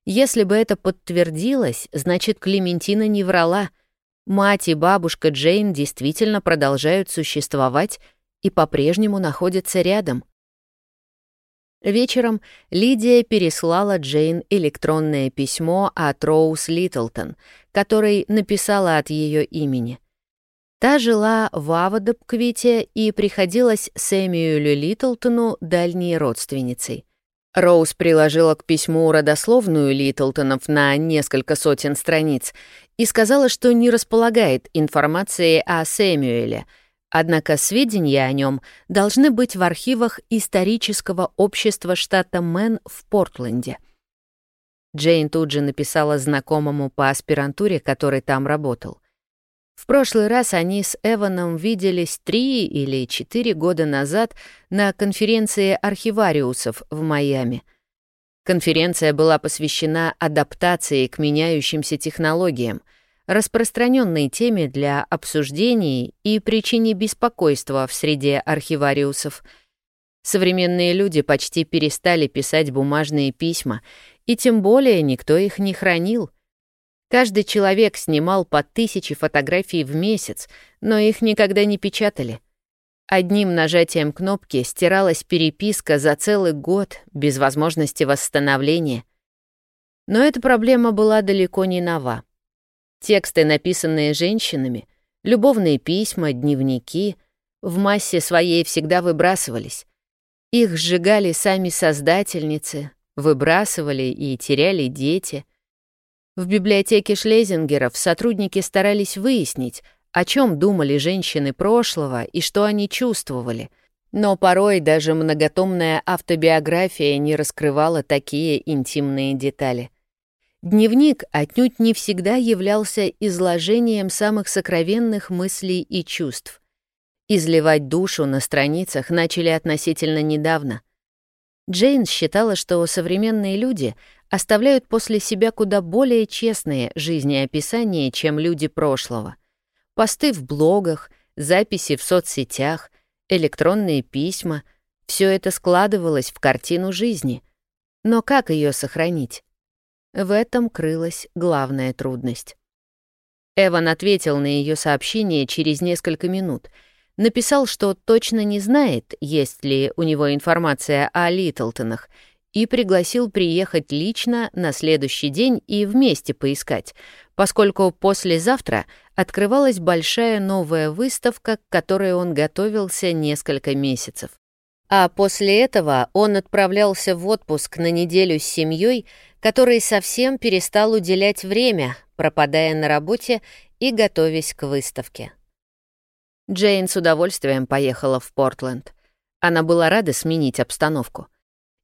Если бы это подтвердилось, значит, Клементина не врала. Мать и бабушка Джейн действительно продолжают существовать и по-прежнему находятся рядом. Вечером Лидия переслала Джейн электронное письмо от Роуз Литлтон, который написала от ее имени. Та жила в Авадобквите и приходилась Сэмюэлю Литлтону дальней родственницей. Роуз приложила к письму родословную Литлтонов на несколько сотен страниц и сказала, что не располагает информацией о Сэмюэле, однако сведения о нем должны быть в архивах исторического общества штата Мэн в Портленде. Джейн тут же написала знакомому по аспирантуре, который там работал. В прошлый раз они с Эваном виделись три или четыре года назад на конференции архивариусов в Майами. Конференция была посвящена адаптации к меняющимся технологиям, распространенной теме для обсуждений и причине беспокойства в среде архивариусов. Современные люди почти перестали писать бумажные письма, и тем более никто их не хранил — Каждый человек снимал по тысяче фотографий в месяц, но их никогда не печатали. Одним нажатием кнопки стиралась переписка за целый год без возможности восстановления. Но эта проблема была далеко не нова. Тексты, написанные женщинами, любовные письма, дневники, в массе своей всегда выбрасывались. Их сжигали сами создательницы, выбрасывали и теряли дети — в библиотеке Шлезингеров сотрудники старались выяснить, о чем думали женщины прошлого и что они чувствовали. Но порой даже многотомная автобиография не раскрывала такие интимные детали. Дневник отнюдь не всегда являлся изложением самых сокровенных мыслей и чувств. Изливать душу на страницах начали относительно недавно. Джейн считала, что современные люди оставляют после себя куда более честные жизнеописания, чем люди прошлого. Посты в блогах, записи в соцсетях, электронные письма — все это складывалось в картину жизни. Но как ее сохранить? В этом крылась главная трудность. Эван ответил на ее сообщение через несколько минут. Написал, что точно не знает, есть ли у него информация о Литлтонах — и пригласил приехать лично на следующий день и вместе поискать, поскольку послезавтра открывалась большая новая выставка, к которой он готовился несколько месяцев. А после этого он отправлялся в отпуск на неделю с семьей, которой совсем перестал уделять время, пропадая на работе и готовясь к выставке. Джейн с удовольствием поехала в Портленд. Она была рада сменить обстановку.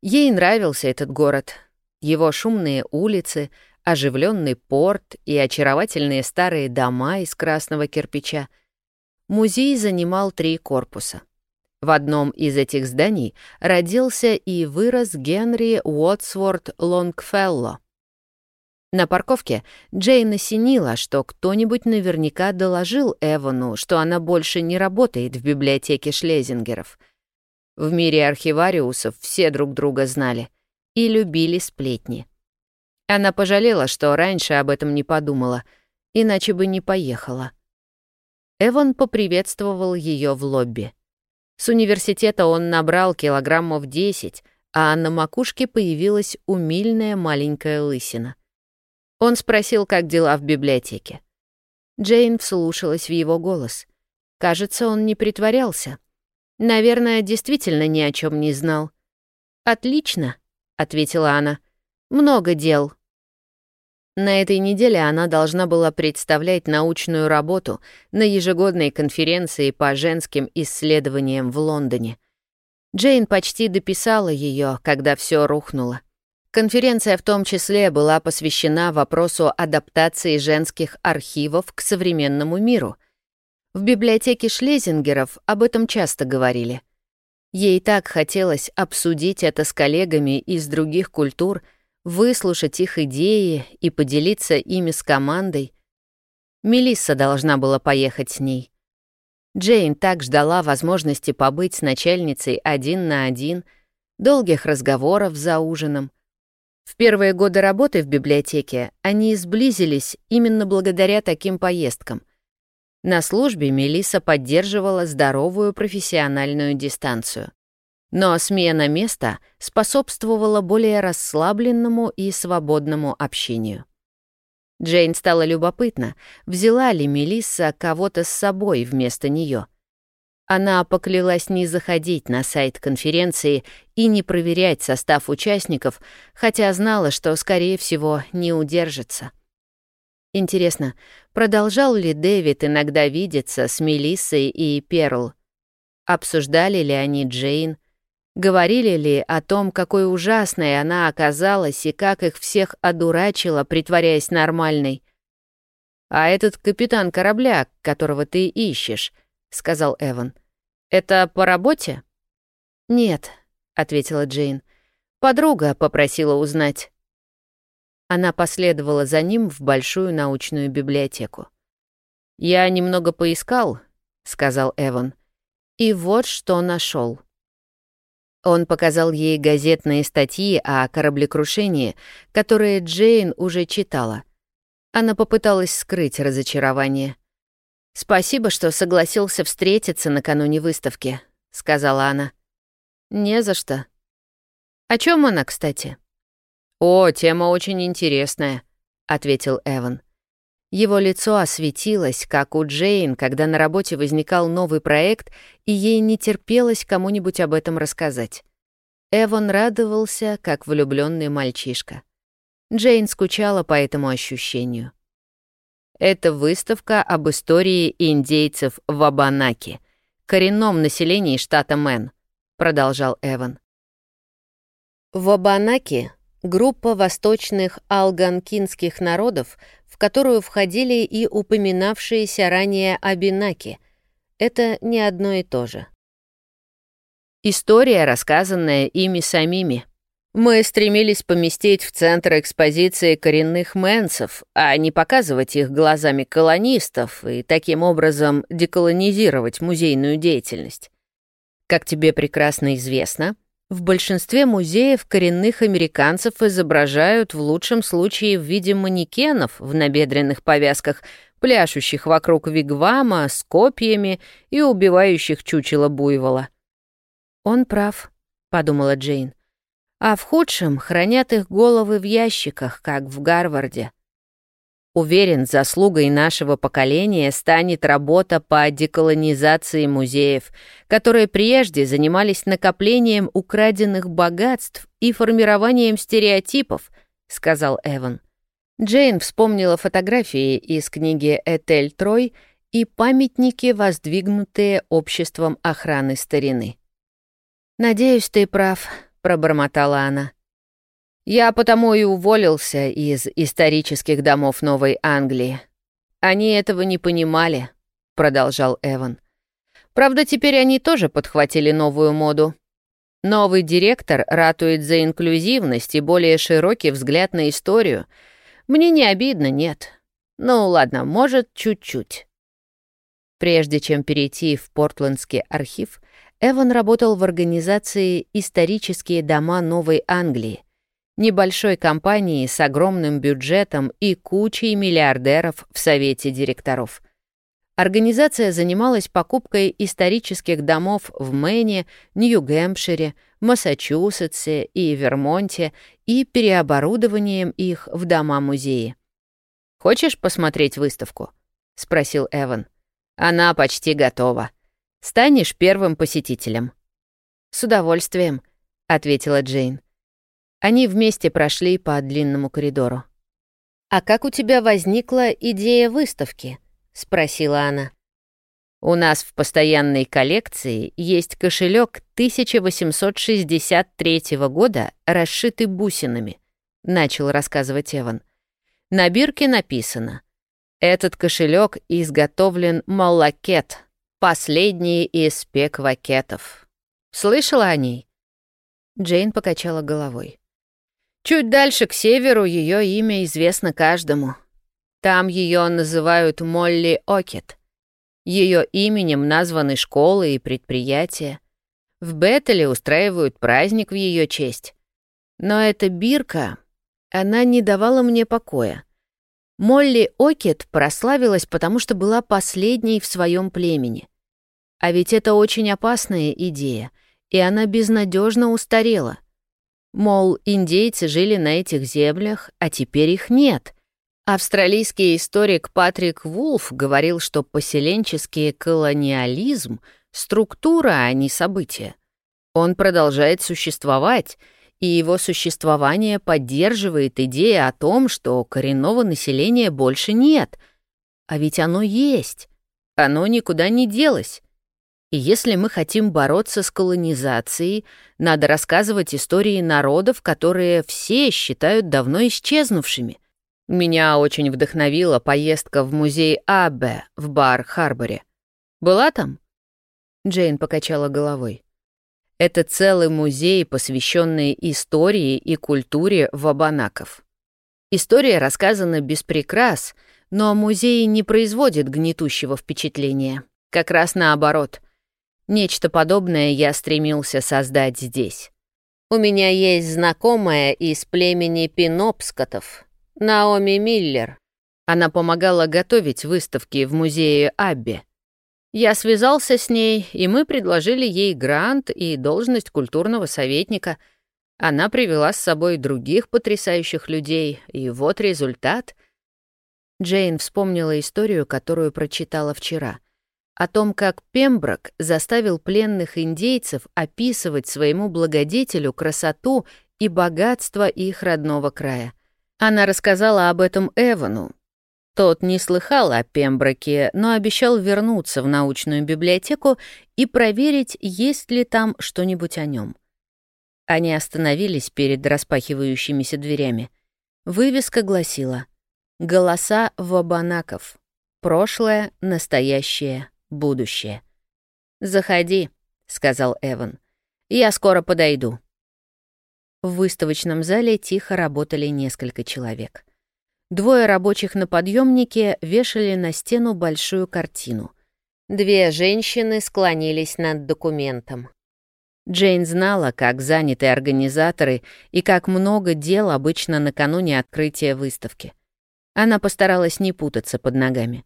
Ей нравился этот город, его шумные улицы, оживленный порт и очаровательные старые дома из красного кирпича. Музей занимал три корпуса. В одном из этих зданий родился и вырос Генри Уотсворт Лонгфелло. На парковке Джейн осенила, что кто-нибудь наверняка доложил Эвану, что она больше не работает в библиотеке Шлезингеров — в мире архивариусов все друг друга знали и любили сплетни. Она пожалела, что раньше об этом не подумала, иначе бы не поехала. Эван поприветствовал ее в лобби. С университета он набрал килограммов 10, а на макушке появилась умильная маленькая лысина. Он спросил, как дела в библиотеке. Джейн вслушалась в его голос. Кажется, он не притворялся. Наверное, действительно ни о чем не знал. «Отлично», — ответила она. «Много дел». На этой неделе она должна была представлять научную работу на ежегодной конференции по женским исследованиям в Лондоне. Джейн почти дописала ее, когда все рухнуло. Конференция в том числе была посвящена вопросу адаптации женских архивов к современному миру. В библиотеке Шлезингеров об этом часто говорили. Ей так хотелось обсудить это с коллегами из других культур, выслушать их идеи и поделиться ими с командой. Мелисса должна была поехать с ней. Джейн так ждала возможности побыть с начальницей один на один, долгих разговоров за ужином. В первые годы работы в библиотеке они сблизились именно благодаря таким поездкам. На службе Мелиса поддерживала здоровую профессиональную дистанцию. Но смена места способствовала более расслабленному и свободному общению. Джейн стала любопытна, взяла ли Мелисса кого-то с собой вместо нее. Она поклялась не заходить на сайт конференции и не проверять состав участников, хотя знала, что, скорее всего, не удержится. Интересно, продолжал ли Дэвид иногда видеться с Мелиссой и Перл? Обсуждали ли они Джейн? Говорили ли о том, какой ужасной она оказалась и как их всех одурачила, притворяясь нормальной? «А этот капитан корабля, которого ты ищешь», — сказал Эван. «Это по работе?» «Нет», — ответила Джейн. «Подруга попросила узнать». Она последовала за ним в большую научную библиотеку. «Я немного поискал», — сказал Эван. «И вот что нашел. Он показал ей газетные статьи о кораблекрушении, которые Джейн уже читала. Она попыталась скрыть разочарование. «Спасибо, что согласился встретиться накануне выставки», — сказала она. «Не за что». «О чем она, кстати?» «О, тема очень интересная», — ответил Эван. Его лицо осветилось, как у Джейн, когда на работе возникал новый проект, и ей не терпелось кому-нибудь об этом рассказать. Эван радовался, как влюбленный мальчишка. Джейн скучала по этому ощущению. Это выставка об истории индейцев в Абанаке, коренном населении штата Мэн, продолжал Эван. В Абанаке группа восточных алганкинских народов, в которую входили и упоминавшиеся ранее Абинаки. Это не одно и то же. История, рассказанная ими самими. Мы стремились поместить в центр экспозиции коренных мэнсов, а не показывать их глазами колонистов и таким образом деколонизировать музейную деятельность. Как тебе прекрасно известно, в большинстве музеев коренных американцев изображают в лучшем случае в виде манекенов в набедренных повязках, пляшущих вокруг вигвама с копьями и убивающих чучело буйвола. «Он прав», — подумала Джейн а в худшем хранят их головы в ящиках, как в Гарварде. Уверен, заслугой нашего поколения станет работа по деколонизации музеев, которые прежде занимались накоплением украденных богатств и формированием стереотипов, сказал Эван. Джейн вспомнила фотографии из книги Этель Трой и памятники, воздвигнутые обществом охраны старины. «Надеюсь, ты прав», пробормотала она. Я потому и уволился из исторических домов Новой Англии. Они этого не понимали, продолжал Эван. Правда, теперь они тоже подхватили новую моду. Новый директор ратует за инклюзивность и более широкий взгляд на историю. Мне не обидно, нет. Ну ладно, может, чуть-чуть. Прежде чем перейти в Портландский архив, Эван работал в организации «Исторические дома Новой Англии», небольшой компании с огромным бюджетом и кучей миллиардеров в совете директоров. Организация занималась покупкой исторических домов в Мэне, Нью-Гэмпшире, Массачусетсе и Вермонте и переоборудованием их в дома-музеи. «Хочешь посмотреть выставку?» — спросил Эван. «Она почти готова», Станешь первым посетителем». «С удовольствием», — ответила Джейн. Они вместе прошли по длинному коридору. «А как у тебя возникла идея выставки?» — спросила она. «У нас в постоянной коллекции есть кошелек 1863 года, расшитый бусинами», — начал рассказывать Эван. На бирке написано «Этот кошелек изготовлен Маллакет, последний из пеквакетов». Слышала о ней?» Джейн покачала головой. Чуть дальше, к северу, ее имя известно каждому. Там ее называют Молли Окет. Ее именем названы школы и предприятия. В Беттеле устраивают праздник в ее честь. Но эта бирка, она не давала мне покоя. Молли Окет прославилась, потому что была последней в своем племени. А ведь это очень опасная идея, и она безнадежно устарела. Мол, индейцы жили на этих землях, а теперь их нет. Австралийский историк Патрик Вулф говорил, что поселенческий колониализм — структура, а не событие. Он продолжает существовать, и его существование поддерживает идея о том, что коренного населения больше нет. А ведь оно есть. Оно никуда не делось. И если мы хотим бороться с колонизацией, надо рассказывать истории народов, которые все считают давно исчезнувшими. Меня очень вдохновила поездка в музей Аббе в Бар-Харборе. Была там? Джейн покачала головой. Это целый музей, посвященный истории и культуре вабанаков. История рассказана без прикрас, но музей не производит гнетущего впечатления. Как раз наоборот — Нечто подобное я стремился создать здесь. У меня есть знакомая из племени Пинопскотов, Наоми Миллер. Она помогала готовить выставки в музее Абби. Я связался с ней, и мы предложили ей грант и должность культурного советника. Она привела с собой других потрясающих людей, и вот результат. Джейн вспомнила историю, которую прочитала вчера — о том, как Пемброк заставил пленных индейцев описывать своему благодетелю красоту и богатство их родного края. Она рассказала об этом Эвану. Тот не слыхал о Пемброке, но обещал вернуться в научную библиотеку и проверить, есть ли там что-нибудь о нем. Они остановились перед распахивающимися дверями. Вывеска гласила «Голоса вабанаков. Прошлое, настоящее, будущее. «Заходи», — сказал Эван. «Я скоро подойду». В выставочном зале тихо работали несколько человек. Двое рабочих на подъемнике вешали на стену большую картину. Две женщины склонились над документом. Джейн знала, как заняты организаторы и как много дел обычно накануне открытия выставки. Она постаралась не путаться под ногами.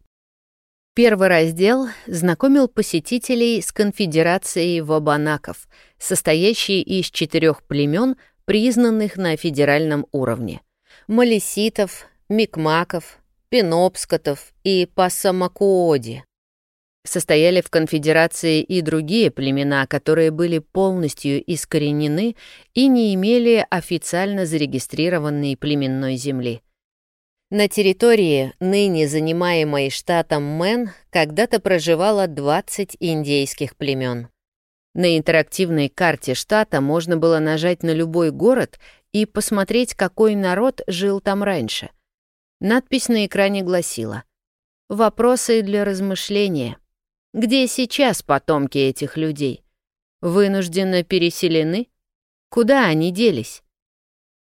Первый раздел знакомил посетителей с конфедерацией вабанаков, состоящей из четырех племен, признанных на федеральном уровне. Малиситов, Микмаков, Пенопскотов и Пассамакуоди. Состояли в конфедерации и другие племена, которые были полностью искоренены и не имели официально зарегистрированной племенной земли. На территории, ныне занимаемой штатом Мэн, когда-то проживало 20 индейских племен. На интерактивной карте штата можно было нажать на любой город и посмотреть, какой народ жил там раньше. Надпись на экране гласила «Вопросы для размышления. Где сейчас потомки этих людей? Вынужденно переселены? Куда они делись?»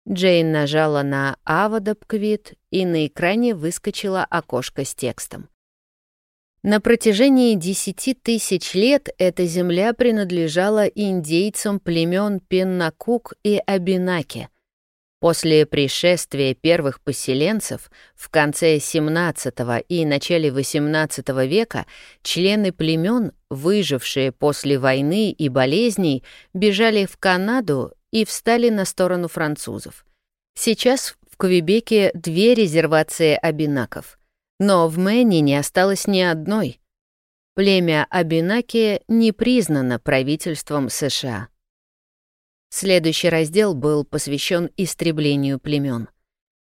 Джейн нажала на «Авадабквит», и на экране выскочило окошко с текстом. На протяжении десяти тысяч лет эта земля принадлежала индейцам племен Пеннакук и Абинаки. После пришествия первых поселенцев в конце XVII и начале XVIII века члены племен, выжившие после войны и болезней, бежали в Канаду и встали на сторону французов. Сейчас в Квебеке две резервации абинаков, но в Мэне не осталось ни одной. Племя Абинаки не признано правительством США. Следующий раздел был посвящен истреблению племен.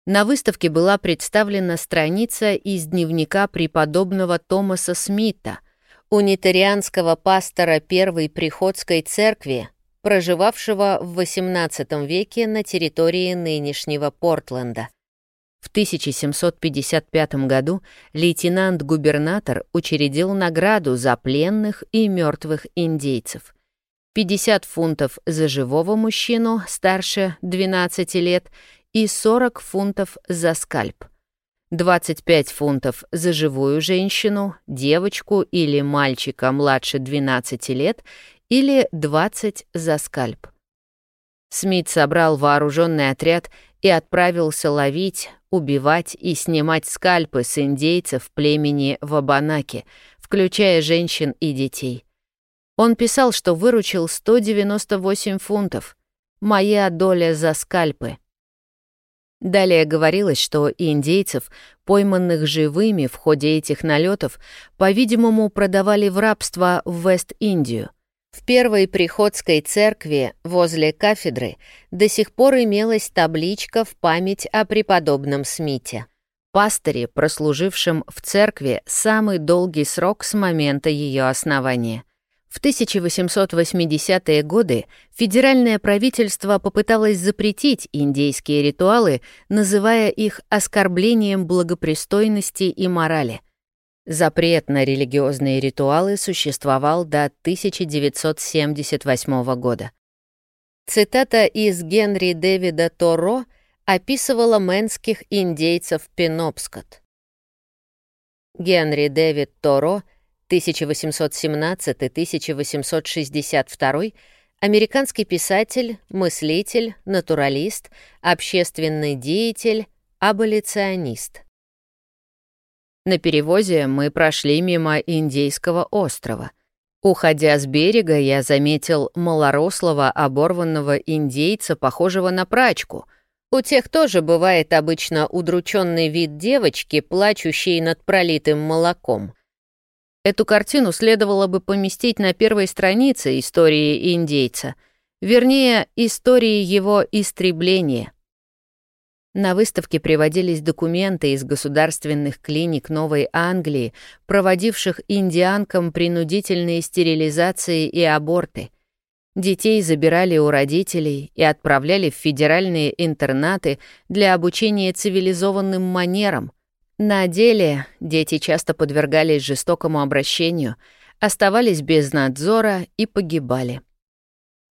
На выставке была представлена страница из дневника преподобного Томаса Смита, унитарианского пастора Первой Приходской Церкви, проживавшего в XVIII веке на территории нынешнего Портленда. В 1755 году лейтенант-губернатор учредил награду за пленных и мертвых индейцев. 50 фунтов за живого мужчину старше 12 лет и 40 фунтов за скальп. 25 фунтов за живую женщину, девочку или мальчика младше 12 лет или 20 за скальп. Смит собрал вооруженный отряд и отправился ловить, убивать и снимать скальпы с индейцев племени Вабанаки, включая женщин и детей. Он писал, что выручил 198 фунтов. Моя доля за скальпы. Далее говорилось, что индейцев, пойманных живыми в ходе этих налетов, по-видимому, продавали в рабство в Вест-Индию. В первой приходской церкви возле кафедры до сих пор имелась табличка в память о преподобном Смите. Пастыре, прослужившем в церкви самый долгий срок с момента ее основания. В 1880-е годы федеральное правительство попыталось запретить индейские ритуалы, называя их оскорблением благопристойности и морали. Запрет на религиозные ритуалы существовал до 1978 года. Цитата из Генри Дэвида Торо описывала мэнских индейцев Пенобскот. Генри Дэвид Торо — 1817-1862, американский писатель, мыслитель, натуралист, общественный деятель, аболиционист. На перевозе мы прошли мимо Индейского острова. Уходя с берега, я заметил малорослого оборванного индейца, похожего на прачку. У тех тоже бывает обычно удрученный вид девочки, плачущей над пролитым молоком. Эту картину следовало бы поместить на первой странице истории индейца, вернее, истории его истребления. На выставке приводились документы из государственных клиник Новой Англии, проводивших индианкам принудительные стерилизации и аборты. Детей забирали у родителей и отправляли в федеральные интернаты для обучения цивилизованным манерам — на деле дети часто подвергались жестокому обращению, оставались без надзора и погибали.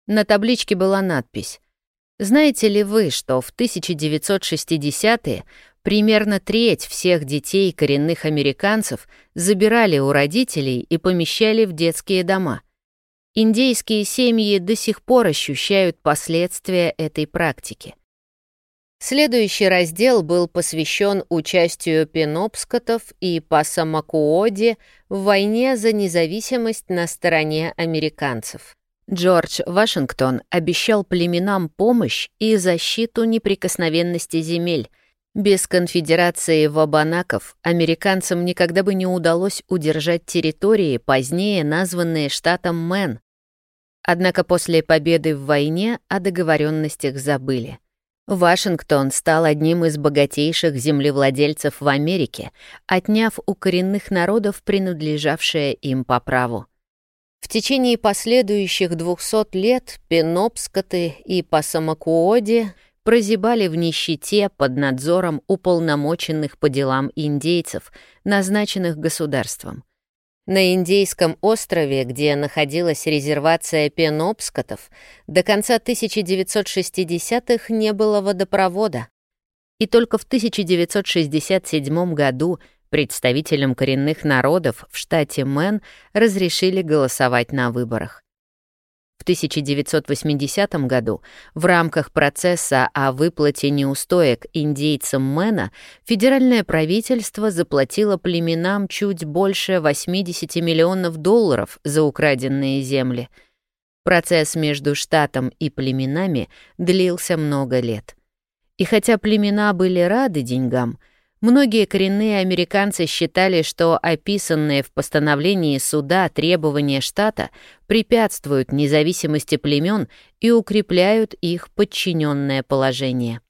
На табличке была надпись «Знаете ли вы, что в 1960-е примерно треть всех детей коренных американцев забирали у родителей и помещали в детские дома?» Индейские семьи до сих пор ощущают последствия этой практики. Следующий раздел был посвящен участию пенопскотов и пасамакуоди в войне за независимость на стороне американцев. Джордж Вашингтон обещал племенам помощь и защиту неприкосновенности земель. Без конфедерации вабанаков американцам никогда бы не удалось удержать территории, позднее названные штатом Мэн. Однако после победы в войне о договоренностях забыли. Вашингтон стал одним из богатейших землевладельцев в Америке, отняв у коренных народов принадлежавшее им по праву. В течение последующих 200 лет пенопскоты и пасамакуоди прозябали в нищете под надзором уполномоченных по делам индейцев, назначенных государством. На Индейском острове, где находилась резервация пенопскотов, до конца 1960-х не было водопровода. И только в 1967 году представителям коренных народов в штате Мэн разрешили голосовать на выборах. В 1980 году в рамках процесса о выплате неустоек индейцам Мэна федеральное правительство заплатило племенам чуть больше 80 миллионов долларов за украденные земли. Процесс между штатом и племенами длился много лет. И хотя племена были рады деньгам, Многие коренные американцы считали, что описанные в постановлении суда требования штата препятствуют независимости племен и укрепляют их подчиненное положение.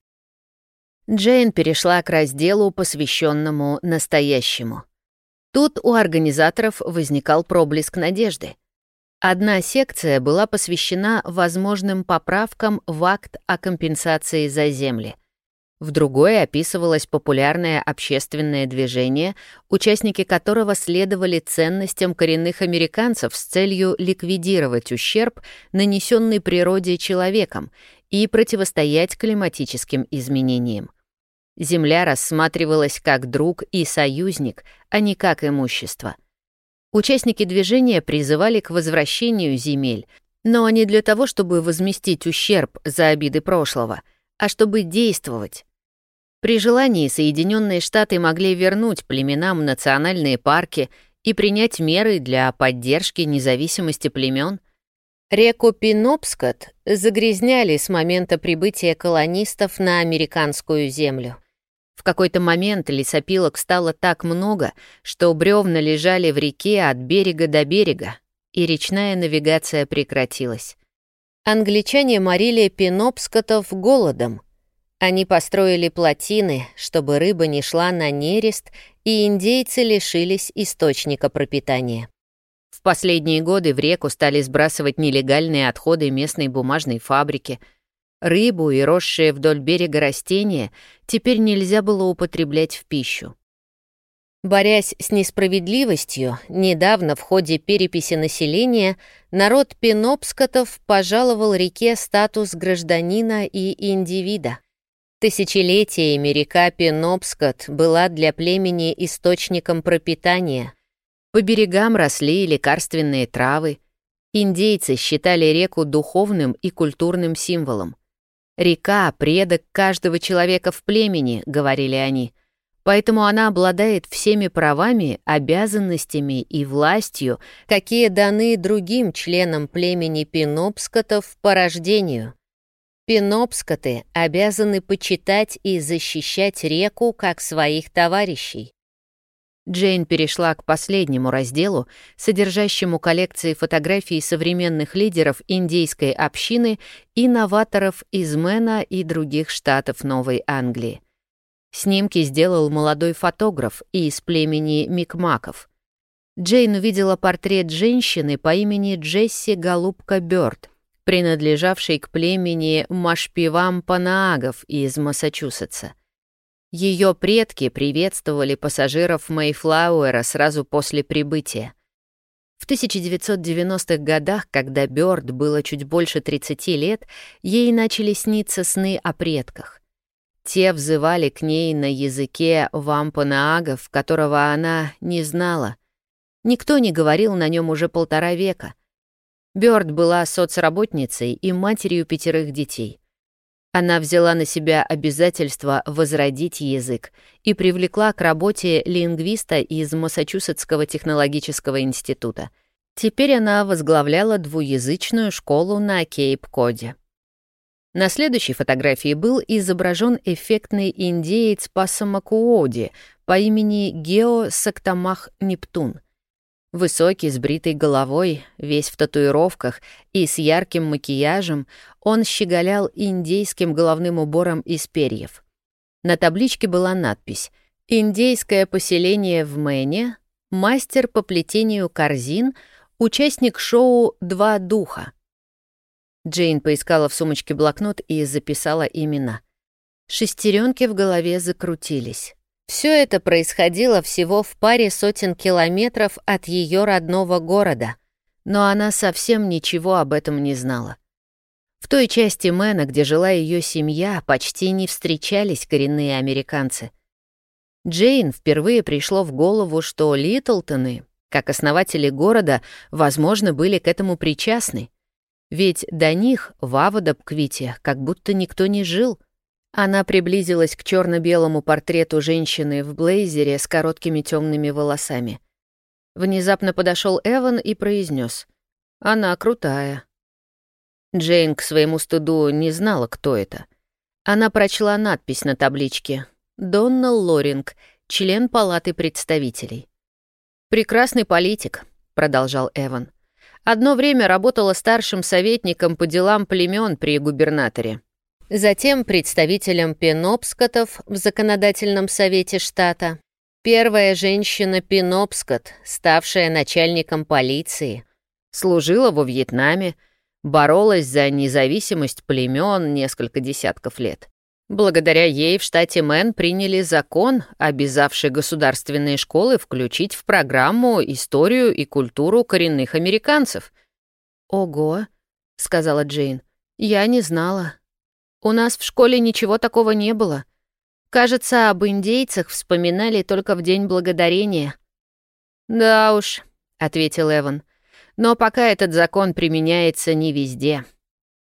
Джейн перешла к разделу, посвященному настоящему. Тут у организаторов возникал проблеск надежды. Одна секция была посвящена возможным поправкам в акт о компенсации за земли. В другой описывалось популярное общественное движение, участники которого следовали ценностям коренных американцев с целью ликвидировать ущерб, нанесенный природе человеком, и противостоять климатическим изменениям. Земля рассматривалась как друг и союзник, а не как имущество — Участники движения призывали к возвращению земель, но не для того, чтобы возместить ущерб за обиды прошлого, а чтобы действовать. При желании Соединенные Штаты могли вернуть племенам национальные парки и принять меры для поддержки независимости племен. Реку Пинопскот загрязняли с момента прибытия колонистов на американскую землю. В какой-то момент лесопилок стало так много, что бревна лежали в реке от берега до берега, и речная навигация прекратилась. Англичане морили пенопскотов голодом. Они построили плотины, чтобы рыба не шла на нерест, и индейцы лишились источника пропитания. В последние годы в реку стали сбрасывать нелегальные отходы местной бумажной фабрики — Рыбу и росшие вдоль берега растения теперь нельзя было употреблять в пищу. Борясь с несправедливостью, недавно в ходе переписи населения народ пенопскотов пожаловал реке статус гражданина и индивида. Тысячелетиями река Пенопскот была для племени источником пропитания. По берегам росли лекарственные травы. Индейцы считали реку духовным и культурным символом. «Река — предок каждого человека в племени», — говорили они. Поэтому она обладает всеми правами, обязанностями и властью, какие даны другим членам племени пинопскотов по рождению. Пинопскоты обязаны почитать и защищать реку как своих товарищей. Джейн перешла к последнему разделу, содержащему коллекции фотографий современных лидеров индейской общины и новаторов из Мэна и других штатов Новой Англии. Снимки сделал молодой фотограф из племени Микмаков. Джейн увидела портрет женщины по имени Джесси Голубка Бёрд, принадлежавшей к племени Машпивам Панаагов из Массачусетса. Ее предки приветствовали пассажиров Мэйфлауэра сразу после прибытия. В 1990-х годах, когда Бёрд было чуть больше 30 лет, ей начали сниться сны о предках. Те взывали к ней на языке вампанаагов, которого она не знала. Никто не говорил на нем уже полтора века. Бёрд была соцработницей и матерью пятерых детей — она взяла на себя обязательство возродить язык и привлекла к работе лингвиста из Массачусетского технологического института. Теперь она возглавляла двуязычную школу на Кейп-Коде. На следующей фотографии был изображен эффектный индеец Пасамакуоди по имени Гео Сактамах Нептун — Высокий, с бритой головой, весь в татуировках и с ярким макияжем, он щеголял индейским головным убором из перьев. На табличке была надпись «Индейское поселение в Мэне, мастер по плетению корзин, участник шоу «Два духа». Джейн поискала в сумочке блокнот и записала имена. Шестеренки в голове закрутились. Все это происходило всего в паре сотен километров от ее родного города, но она совсем ничего об этом не знала. В той части Мэна, где жила ее семья, почти не встречались коренные американцы. Джейн впервые пришло в голову, что Литлтоны, как основатели города, возможно, были к этому причастны. Ведь до них в Аводобквите как будто никто не жил — она приблизилась к черно-белому портрету женщины в блейзере с короткими темными волосами. Внезапно подошел Эван и произнес: «Она крутая». Джейн к своему стыду не знала, кто это. Она прочла надпись на табличке «Доннелл Лоринг, член Палаты представителей». «Прекрасный политик», — продолжал Эван. «Одно время работала старшим советником по делам племен при губернаторе. Затем представителем Пенопскотов в законодательном совете штата. Первая женщина Пенопскот, ставшая начальником полиции. служила во Вьетнаме, боролась за независимость племен несколько десятков лет. Благодаря ей в штате Мэн приняли закон, обязавший государственные школы включить в программу историю и культуру коренных американцев. «Ого», — сказала Джейн, — «я не знала. У нас в школе ничего такого не было. Кажется, об индейцах вспоминали только в День Благодарения». «Да уж», — ответил Эван, — «но пока этот закон применяется не везде.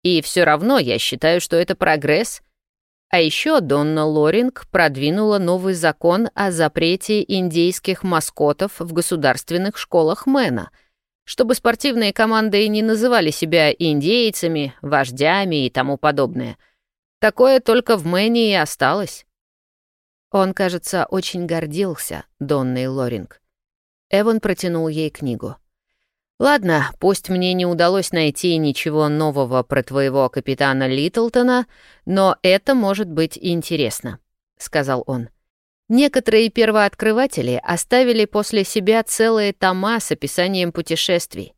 И все равно я считаю, что это прогресс — а еще Донна Лоринг продвинула новый закон о запрете индейских маскотов в государственных школах Мэна, чтобы спортивные команды не называли себя индейцами, вождями и тому подобное. Такое только в Мэне и осталось. Он, кажется, очень гордился Донной Лоринг. Эван протянул ей книгу. «Ладно, пусть мне не удалось найти ничего нового про твоего капитана Литлтона, но это может быть интересно», — сказал он. Некоторые первооткрыватели оставили после себя целые тома с описанием путешествий.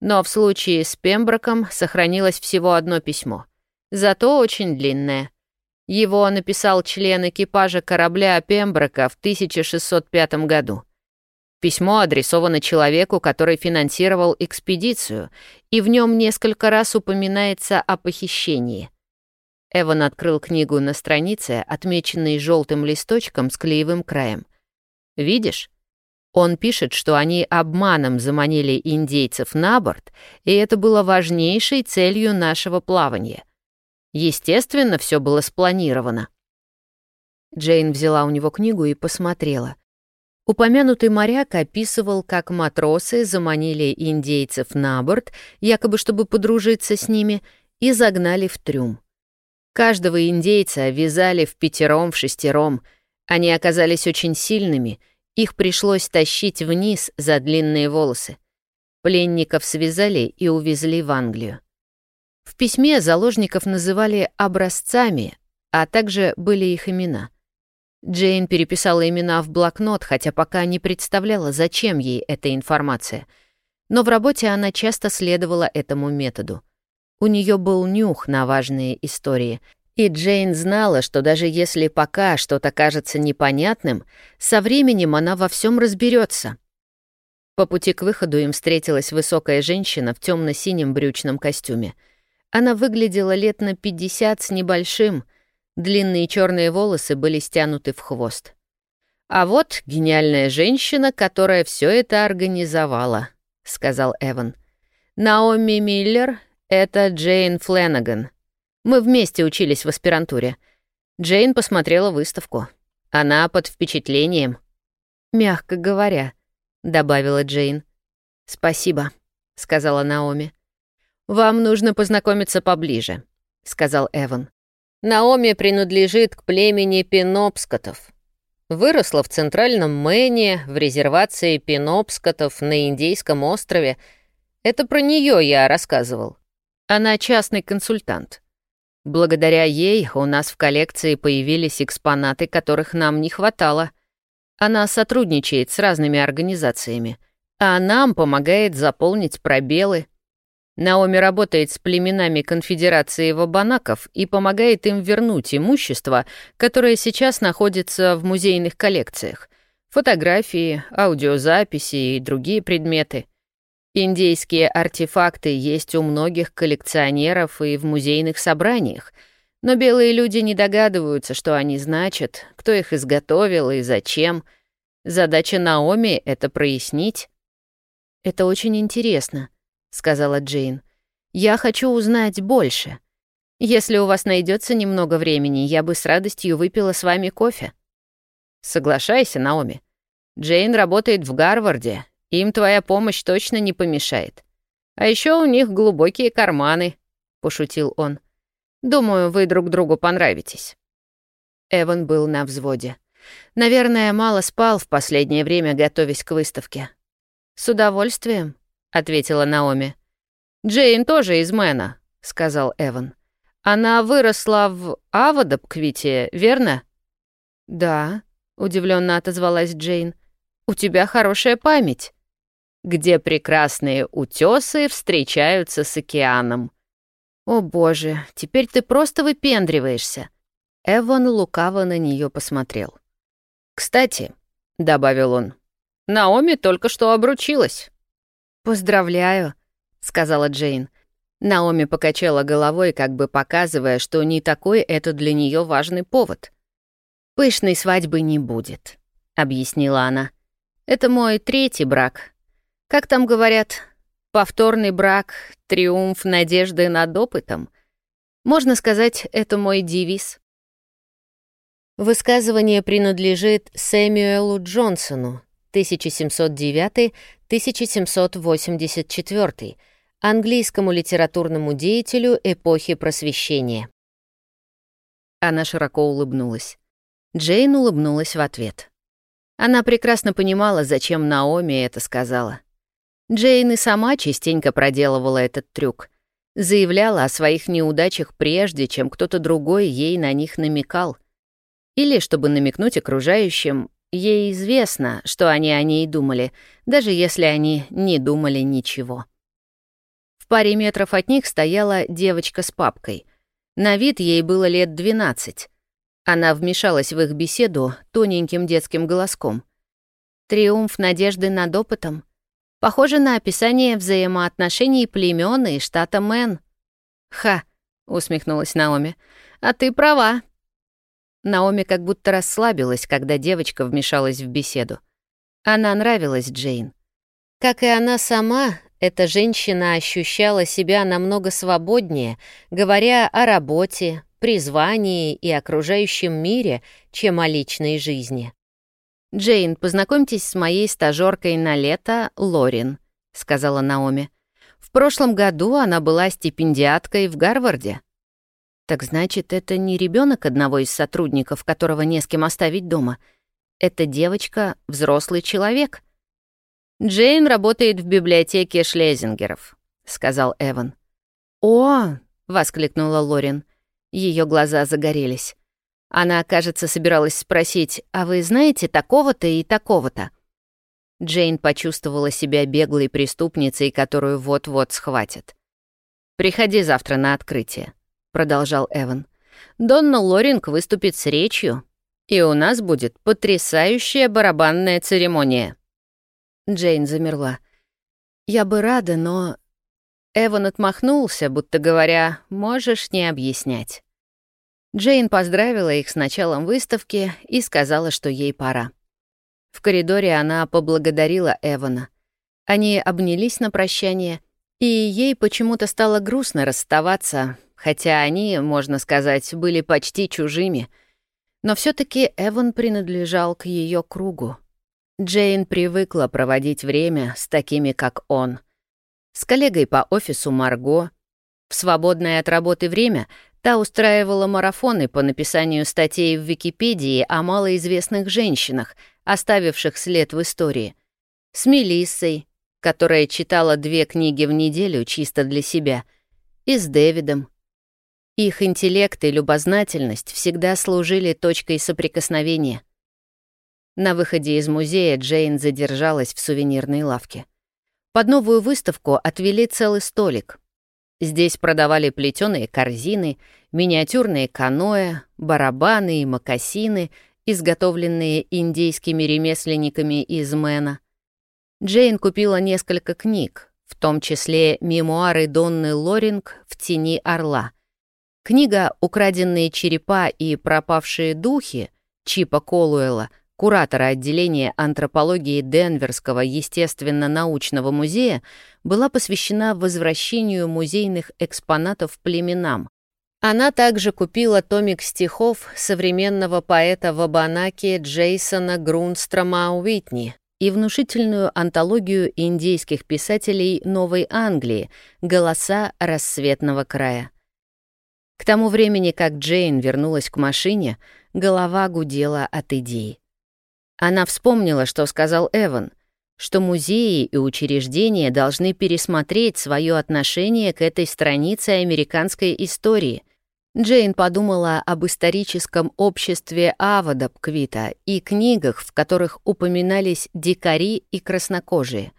Но в случае с Пемброком сохранилось всего одно письмо. Зато очень длинное. Его написал член экипажа корабля Пемброка в 1605 году. Письмо адресовано человеку, который финансировал экспедицию, и в нем несколько раз упоминается о похищении. Эван открыл книгу на странице, отмеченной желтым листочком с клеевым краем. «Видишь?» Он пишет, что они обманом заманили индейцев на борт, и это было важнейшей целью нашего плавания. Естественно, все было спланировано. Джейн взяла у него книгу и посмотрела. Упомянутый моряк описывал, как матросы заманили индейцев на борт, якобы чтобы подружиться с ними, и загнали в трюм. Каждого индейца вязали в пятером, в шестером. Они оказались очень сильными, их пришлось тащить вниз за длинные волосы. Пленников связали и увезли в Англию. В письме заложников называли образцами, а также были их имена — Джейн переписала имена в блокнот, хотя пока не представляла, зачем ей эта информация. Но в работе она часто следовала этому методу. У нее был нюх на важные истории, и Джейн знала, что даже если пока что-то кажется непонятным, со временем она во всем разберется. По пути к выходу им встретилась высокая женщина в темно синем брючном костюме. Она выглядела лет на 50 с небольшим — Длинные черные волосы были стянуты в хвост. «А вот гениальная женщина, которая все это организовала», — сказал Эван. «Наоми Миллер — это Джейн Фленаган. Мы вместе учились в аспирантуре. Джейн посмотрела выставку. Она под впечатлением». «Мягко говоря», — добавила Джейн. «Спасибо», — сказала Наоми. «Вам нужно познакомиться поближе», — сказал Эван. Наоми принадлежит к племени пенопскотов. Выросла в центральном Мэне, в резервации пенопскотов на Индейском острове. Это про нее я рассказывал. Она частный консультант. Благодаря ей у нас в коллекции появились экспонаты, которых нам не хватало. Она сотрудничает с разными организациями, а нам помогает заполнить пробелы — Наоми работает с племенами конфедерации вабанаков и помогает им вернуть имущество, которое сейчас находится в музейных коллекциях. Фотографии, аудиозаписи и другие предметы. Индейские артефакты есть у многих коллекционеров и в музейных собраниях, но белые люди не догадываются, что они значат, кто их изготовил и зачем. Задача Наоми — это прояснить. «Это очень интересно», сказала Джейн. «Я хочу узнать больше. Если у вас найдется немного времени, я бы с радостью выпила с вами кофе». «Соглашайся, Наоми. Джейн работает в Гарварде, им твоя помощь точно не помешает. А еще у них глубокие карманы», — пошутил он. «Думаю, вы друг другу понравитесь». Эван был на взводе. Наверное, мало спал в последнее время, готовясь к выставке. «С удовольствием», ответила Наоми. «Джейн тоже из Мэна», — сказал Эван. «Она выросла в Авадабквите, верно?» «Да», — удивленно отозвалась Джейн. «У тебя хорошая память». где прекрасные утесы встречаются с океаном. О боже, теперь ты просто выпендриваешься. Эван лукаво на нее посмотрел. «Кстати», — добавил он, — «Наоми только что обручилась». «Поздравляю», — сказала Джейн. Наоми покачала головой, как бы показывая, что не такой это для нее важный повод. «Пышной свадьбы не будет», — объяснила она. «Это мой третий брак. Как там говорят, повторный брак — триумф надежды над опытом. Можно сказать, это мой девиз». Высказывание принадлежит Сэмюэлу Джонсону, 1709-1784, английскому литературному деятелю эпохи Просвещения. Она широко улыбнулась. Джейн улыбнулась в ответ. Она прекрасно понимала, зачем Наоми это сказала. Джейн и сама частенько проделывала этот трюк. Заявляла о своих неудачах прежде, чем кто-то другой ей на них намекал. Или, чтобы намекнуть окружающим, ей известно, что они о ней думали, даже если они не думали ничего. В паре метров от них стояла девочка с папкой. На вид ей было лет двенадцать. Она вмешалась в их беседу тоненьким детским голоском. «Триумф надежды над опытом. Похоже на описание взаимоотношений племен и штата Мэн». «Ха», — усмехнулась Наоми, — «а ты права». Наоми как будто расслабилась, когда девочка вмешалась в беседу. Она нравилась Джейн. Как и она сама, эта женщина ощущала себя намного свободнее, говоря о работе, призвании и окружающем мире, чем о личной жизни. «Джейн, познакомьтесь с моей стажёркой на лето, Лорин», — сказала Наоми. «В прошлом году она была стипендиаткой в Гарварде». «Так значит, это не ребенок одного из сотрудников, которого не с кем оставить дома. Эта девочка — взрослый человек». «Джейн работает в библиотеке Шлезингеров», — сказал Эван. «О!» — воскликнула Лорин. Ее глаза загорелись. Она, кажется, собиралась спросить, «А вы знаете такого-то и такого-то?» Джейн почувствовала себя беглой преступницей, которую вот-вот схватят. «Приходи завтра на открытие», — продолжал Эван. «Донна Лоринг выступит с речью, и у нас будет потрясающая барабанная церемония». Джейн замерла. «Я бы рада, но Эван отмахнулся, будто говоря, «можешь не объяснять». Джейн поздравила их с началом выставки и сказала, что ей пора. В коридоре она поблагодарила Эвана. Они обнялись на прощание, и ей почему-то стало грустно расставаться, хотя они, можно сказать, были почти чужими. Но все таки Эван принадлежал к ее кругу. Джейн привыкла проводить время с такими, как он — с коллегой по офису Марго. В свободное от работы время та устраивала марафоны по написанию статей в Википедии о малоизвестных женщинах, оставивших след в истории. С Мелиссой, которая читала две книги в неделю чисто для себя, и с Дэвидом. Их интеллект и любознательность всегда служили точкой соприкосновения. На выходе из музея Джейн задержалась в сувенирной лавке. Под новую выставку отвели целый столик. Здесь продавали плетеные корзины, миниатюрные каноэ, барабаны и мокасины, изготовленные индейскими ремесленниками из Мэна. Джейн купила несколько книг, в том числе мемуары Донны Лоринг «В тени орла». Книга «Украденные черепа и пропавшие духи» Чипа Колуэлла — куратора отделения антропологии Денверского естественно-научного музея, была посвящена возвращению музейных экспонатов племенам. Она также купила томик стихов современного поэта Вабанаки Джейсона Грунстрома Уитни и внушительную антологию индейских писателей Новой Англии «Голоса рассветного края». К тому времени, как Джейн вернулась к машине, голова гудела от идей. Она вспомнила, что сказал Эван, что музеи и учреждения должны пересмотреть свое отношение к этой странице американской истории. Джейн подумала об историческом обществе Авада Пквита и книгах, в которых упоминались дикари и краснокожие.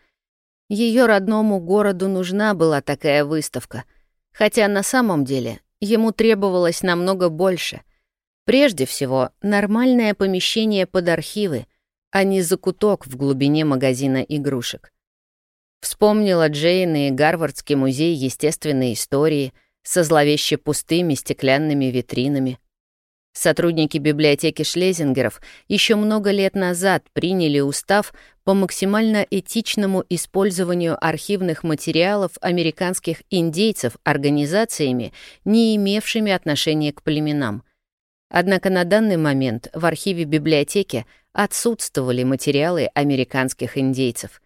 Ее родному городу нужна была такая выставка, хотя на самом деле ему требовалось намного больше. Прежде всего, нормальное помещение под архивы, а не закуток в глубине магазина игрушек. Вспомнила Джейн и Гарвардский музей естественной истории со зловеще пустыми стеклянными витринами. Сотрудники библиотеки Шлезингеров еще много лет назад приняли устав по максимально этичному использованию архивных материалов американских индейцев организациями, не имевшими отношения к племенам. Однако на данный момент в архиве библиотеки отсутствовали материалы американских индейцев.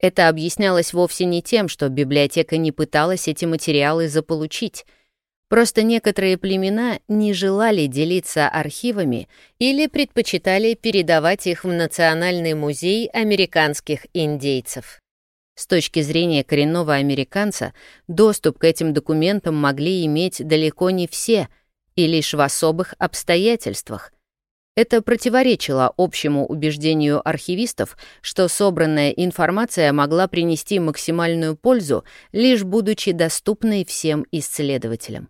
Это объяснялось вовсе не тем, что библиотека не пыталась эти материалы заполучить — Просто некоторые племена не желали делиться архивами или предпочитали передавать их в Национальный музей американских индейцев. С точки зрения коренного американца, доступ к этим документам могли иметь далеко не все и лишь в особых обстоятельствах. Это противоречило общему убеждению архивистов, что собранная информация могла принести максимальную пользу, лишь будучи доступной всем исследователям.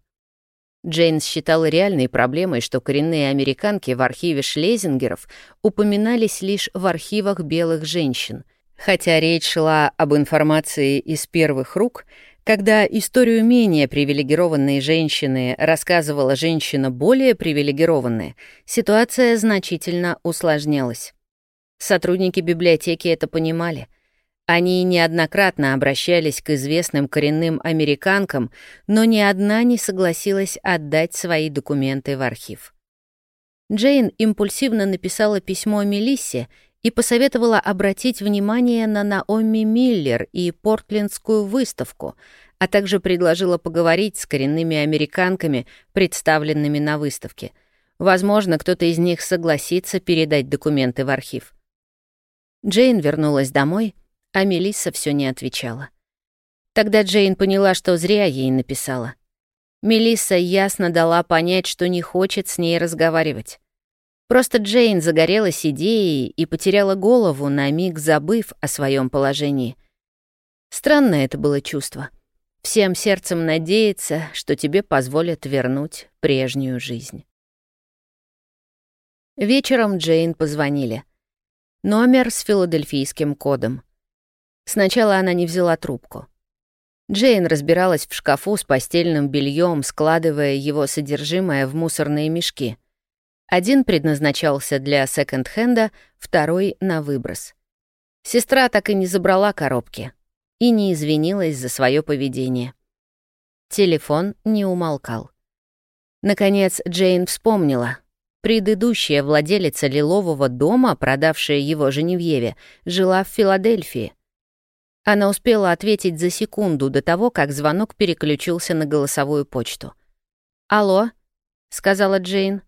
Джейн считала реальной проблемой, что коренные американки в архиве Шлезингеров упоминались лишь в архивах белых женщин. Хотя речь шла об информации из первых рук, когда историю менее привилегированной женщины рассказывала женщина более привилегированная, ситуация значительно усложнялась. Сотрудники библиотеки это понимали — они неоднократно обращались к известным коренным американкам, но ни одна не согласилась отдать свои документы в архив. Джейн импульсивно написала письмо Мелиссе и посоветовала обратить внимание на Наоми Миллер и Портлендскую выставку, а также предложила поговорить с коренными американками, представленными на выставке. Возможно, кто-то из них согласится передать документы в архив. Джейн вернулась домой — а Мелисса все не отвечала. Тогда Джейн поняла, что зря ей написала. Мелисса ясно дала понять, что не хочет с ней разговаривать. Просто Джейн загорелась идеей и потеряла голову, на миг забыв о своем положении. Странное это было чувство. Всем сердцем надеяться, что тебе позволят вернуть прежнюю жизнь. Вечером Джейн позвонили. Номер с филадельфийским кодом. Сначала она не взяла трубку. Джейн разбиралась в шкафу с постельным бельем, складывая его содержимое в мусорные мешки. Один предназначался для секонд-хенда, второй — на выброс. Сестра так и не забрала коробки и не извинилась за свое поведение. Телефон не умолкал. Наконец Джейн вспомнила. Предыдущая владелица лилового дома, продавшая его Женевьеве, жила в Филадельфии. Она успела ответить за секунду до того, как звонок переключился на голосовую почту. «Алло», — сказала Джейн.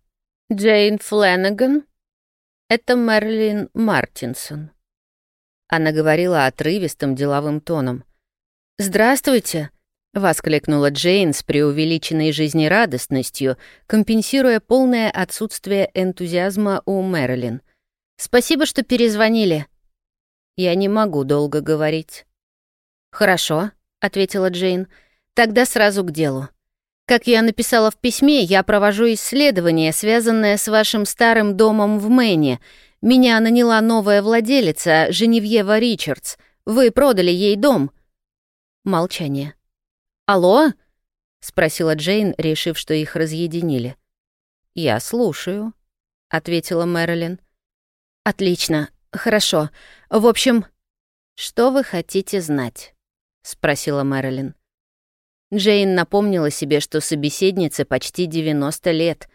«Джейн Фленнеган?» «Это Мерлин Мартинсон». Она говорила отрывистым деловым тоном. «Здравствуйте», — воскликнула Джейн с преувеличенной жизнерадостностью, компенсируя полное отсутствие энтузиазма у Мерлин. «Спасибо, что перезвонили». «Я не могу долго говорить». «Хорошо», — ответила Джейн. «Тогда сразу к делу. Как я написала в письме, я провожу исследование, связанное с вашим старым домом в Мэне. Меня наняла новая владелица, Женевьева Ричардс. Вы продали ей дом». Молчание. «Алло?» — спросила Джейн, решив, что их разъединили. «Я слушаю», — ответила Мэрилин. «Отлично. Хорошо. В общем, что вы хотите знать?» — спросила Мэрилин. Джейн напомнила себе, что собеседнице почти 90 лет.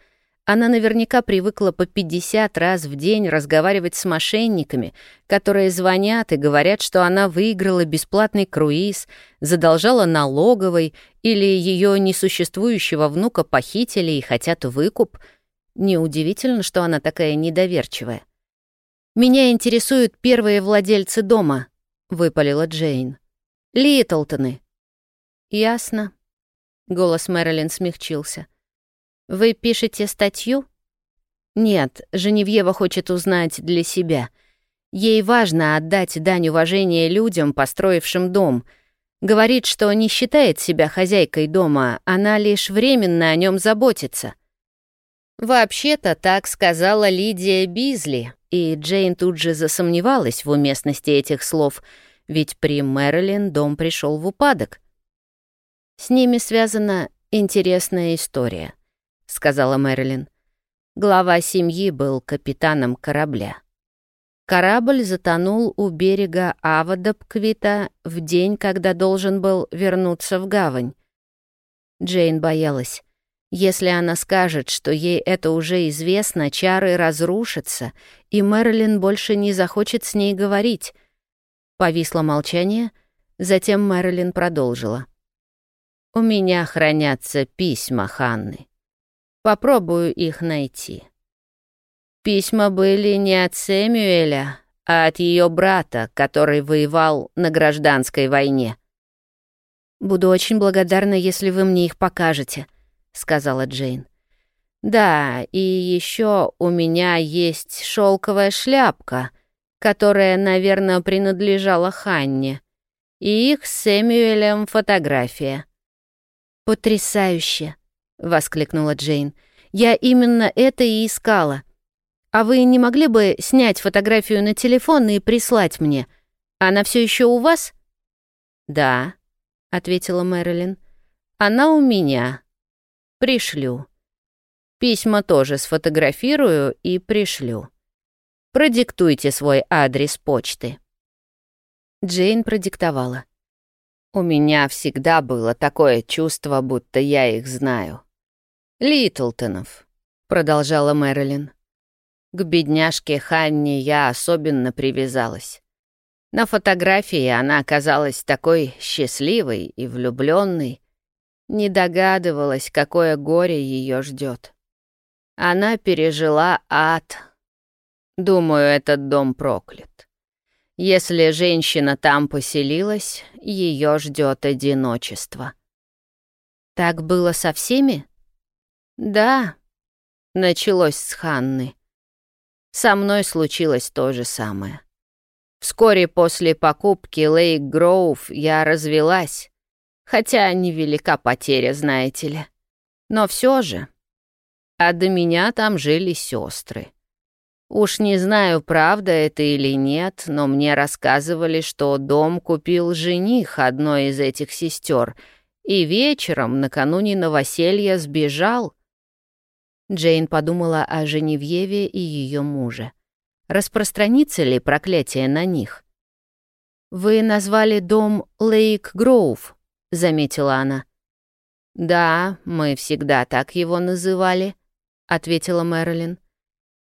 Она наверняка привыкла по 50 раз в день разговаривать с мошенниками, которые звонят и говорят, что она выиграла бесплатный круиз, задолжала налоговой или ее несуществующего внука похитили и хотят выкуп. Неудивительно, что она такая недоверчивая. «Меня интересуют первые владельцы дома», — выпалила Джейн. «Литлтоны». «Ясно». Голос Мэрилин смягчился. «Вы пишете статью?» «Нет, Женевьева хочет узнать для себя. Ей важно отдать дань уважения людям, построившим дом. Говорит, что не считает себя хозяйкой дома, она лишь временно о нем заботится. Вообще-то так сказала Лидия Бизли, и Джейн тут же засомневалась в уместности этих слов, ведь при Мэрилин дом пришел в упадок. С ними связана интересная история, сказала Мэрилин. Глава семьи был капитаном корабля. Корабль затонул у берега Авадабквита в день, когда должен был вернуться в гавань. Джейн боялась. Если она скажет, что ей это уже известно, чары разрушатся, и Мэрилин больше не захочет с ней говорить. Повисло молчание, затем Мэрилин продолжила. «У меня хранятся письма Ханны. Попробую их найти». Письма были не от Сэмюэля, а от ее брата, который воевал на гражданской войне. «Буду очень благодарна, если вы мне их покажете», —— сказала Джейн. «Да, и еще у меня есть шелковая шляпка, которая, наверное, принадлежала Ханне, и их с Сэмюэлем фотография». «Потрясающе!» — воскликнула Джейн. «Я именно это и искала. А вы не могли бы снять фотографию на телефон и прислать мне? Она все еще у вас?» «Да», — ответила Мэрилин. «Она у меня». Пришлю. Письма тоже сфотографирую и пришлю. Продиктуйте свой адрес почты. Джейн продиктовала. У меня всегда было такое чувство, будто я их знаю. Литлтонов, продолжала Мэрилин. К бедняжке Ханне я особенно привязалась. На фотографии она оказалась такой счастливой и влюбленной, не догадывалась, какое горе ее ждет. Она пережила ад. Думаю, этот дом проклят. Если женщина там поселилась, ее ждет одиночество. Так было со всеми? Да, началось с Ханны. Со мной случилось то же самое. Вскоре после покупки Лейк Гроув я развелась, Хотя невелика потеря, знаете ли. Но все же. А до меня там жили сестры. Уж не знаю, правда это или нет, но мне рассказывали, что дом купил жених одной из этих сестер и вечером, накануне новоселья, сбежал. Джейн подумала о Женевьеве и ее муже. Распространится ли проклятие на них? «Вы назвали дом Лейк Гроув», — заметила она. «Да, мы всегда так его называли», — ответила Мэрилин.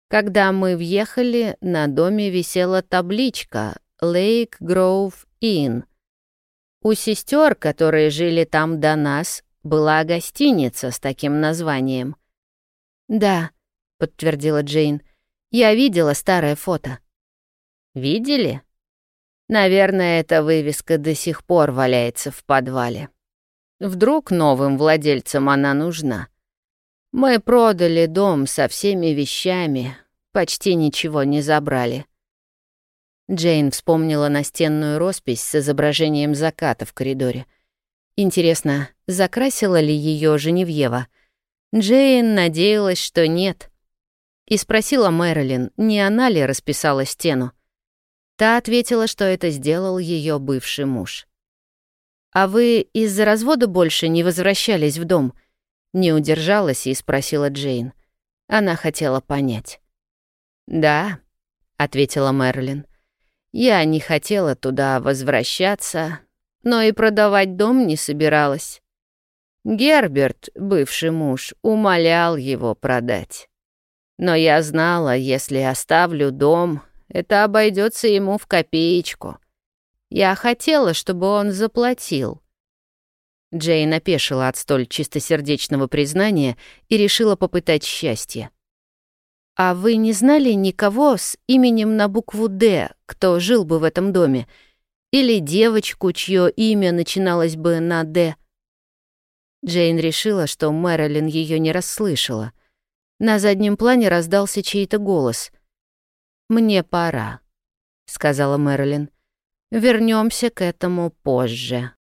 «Когда мы въехали, на доме висела табличка «Лейк Гроув Inn». У сестер, которые жили там до нас, была гостиница с таким названием. «Да», — подтвердила Джейн, — «я видела старое фото». «Видели?» Наверное, эта вывеска до сих пор валяется в подвале. Вдруг новым владельцам она нужна. Мы продали дом со всеми вещами, почти ничего не забрали. Джейн вспомнила настенную роспись с изображением заката в коридоре. Интересно, закрасила ли ее Женевьева? Джейн надеялась, что нет. И спросила Мэрилин, не она ли расписала стену. Та ответила, что это сделал ее бывший муж. «А вы из-за развода больше не возвращались в дом?» Не удержалась и спросила Джейн. Она хотела понять. «Да», — ответила Мерлин. «Я не хотела туда возвращаться, но и продавать дом не собиралась. Герберт, бывший муж, умолял его продать. Но я знала, если оставлю дом, это обойдется ему в копеечку. Я хотела, чтобы он заплатил». Джейн опешила от столь чистосердечного признания и решила попытать счастье. «А вы не знали никого с именем на букву «Д», кто жил бы в этом доме? Или девочку, чье имя начиналось бы на «Д»?» Джейн решила, что Мэрилин ее не расслышала. На заднем плане раздался чей-то голос. «Мне пора». — сказала Мэрилин. Вернемся к этому позже.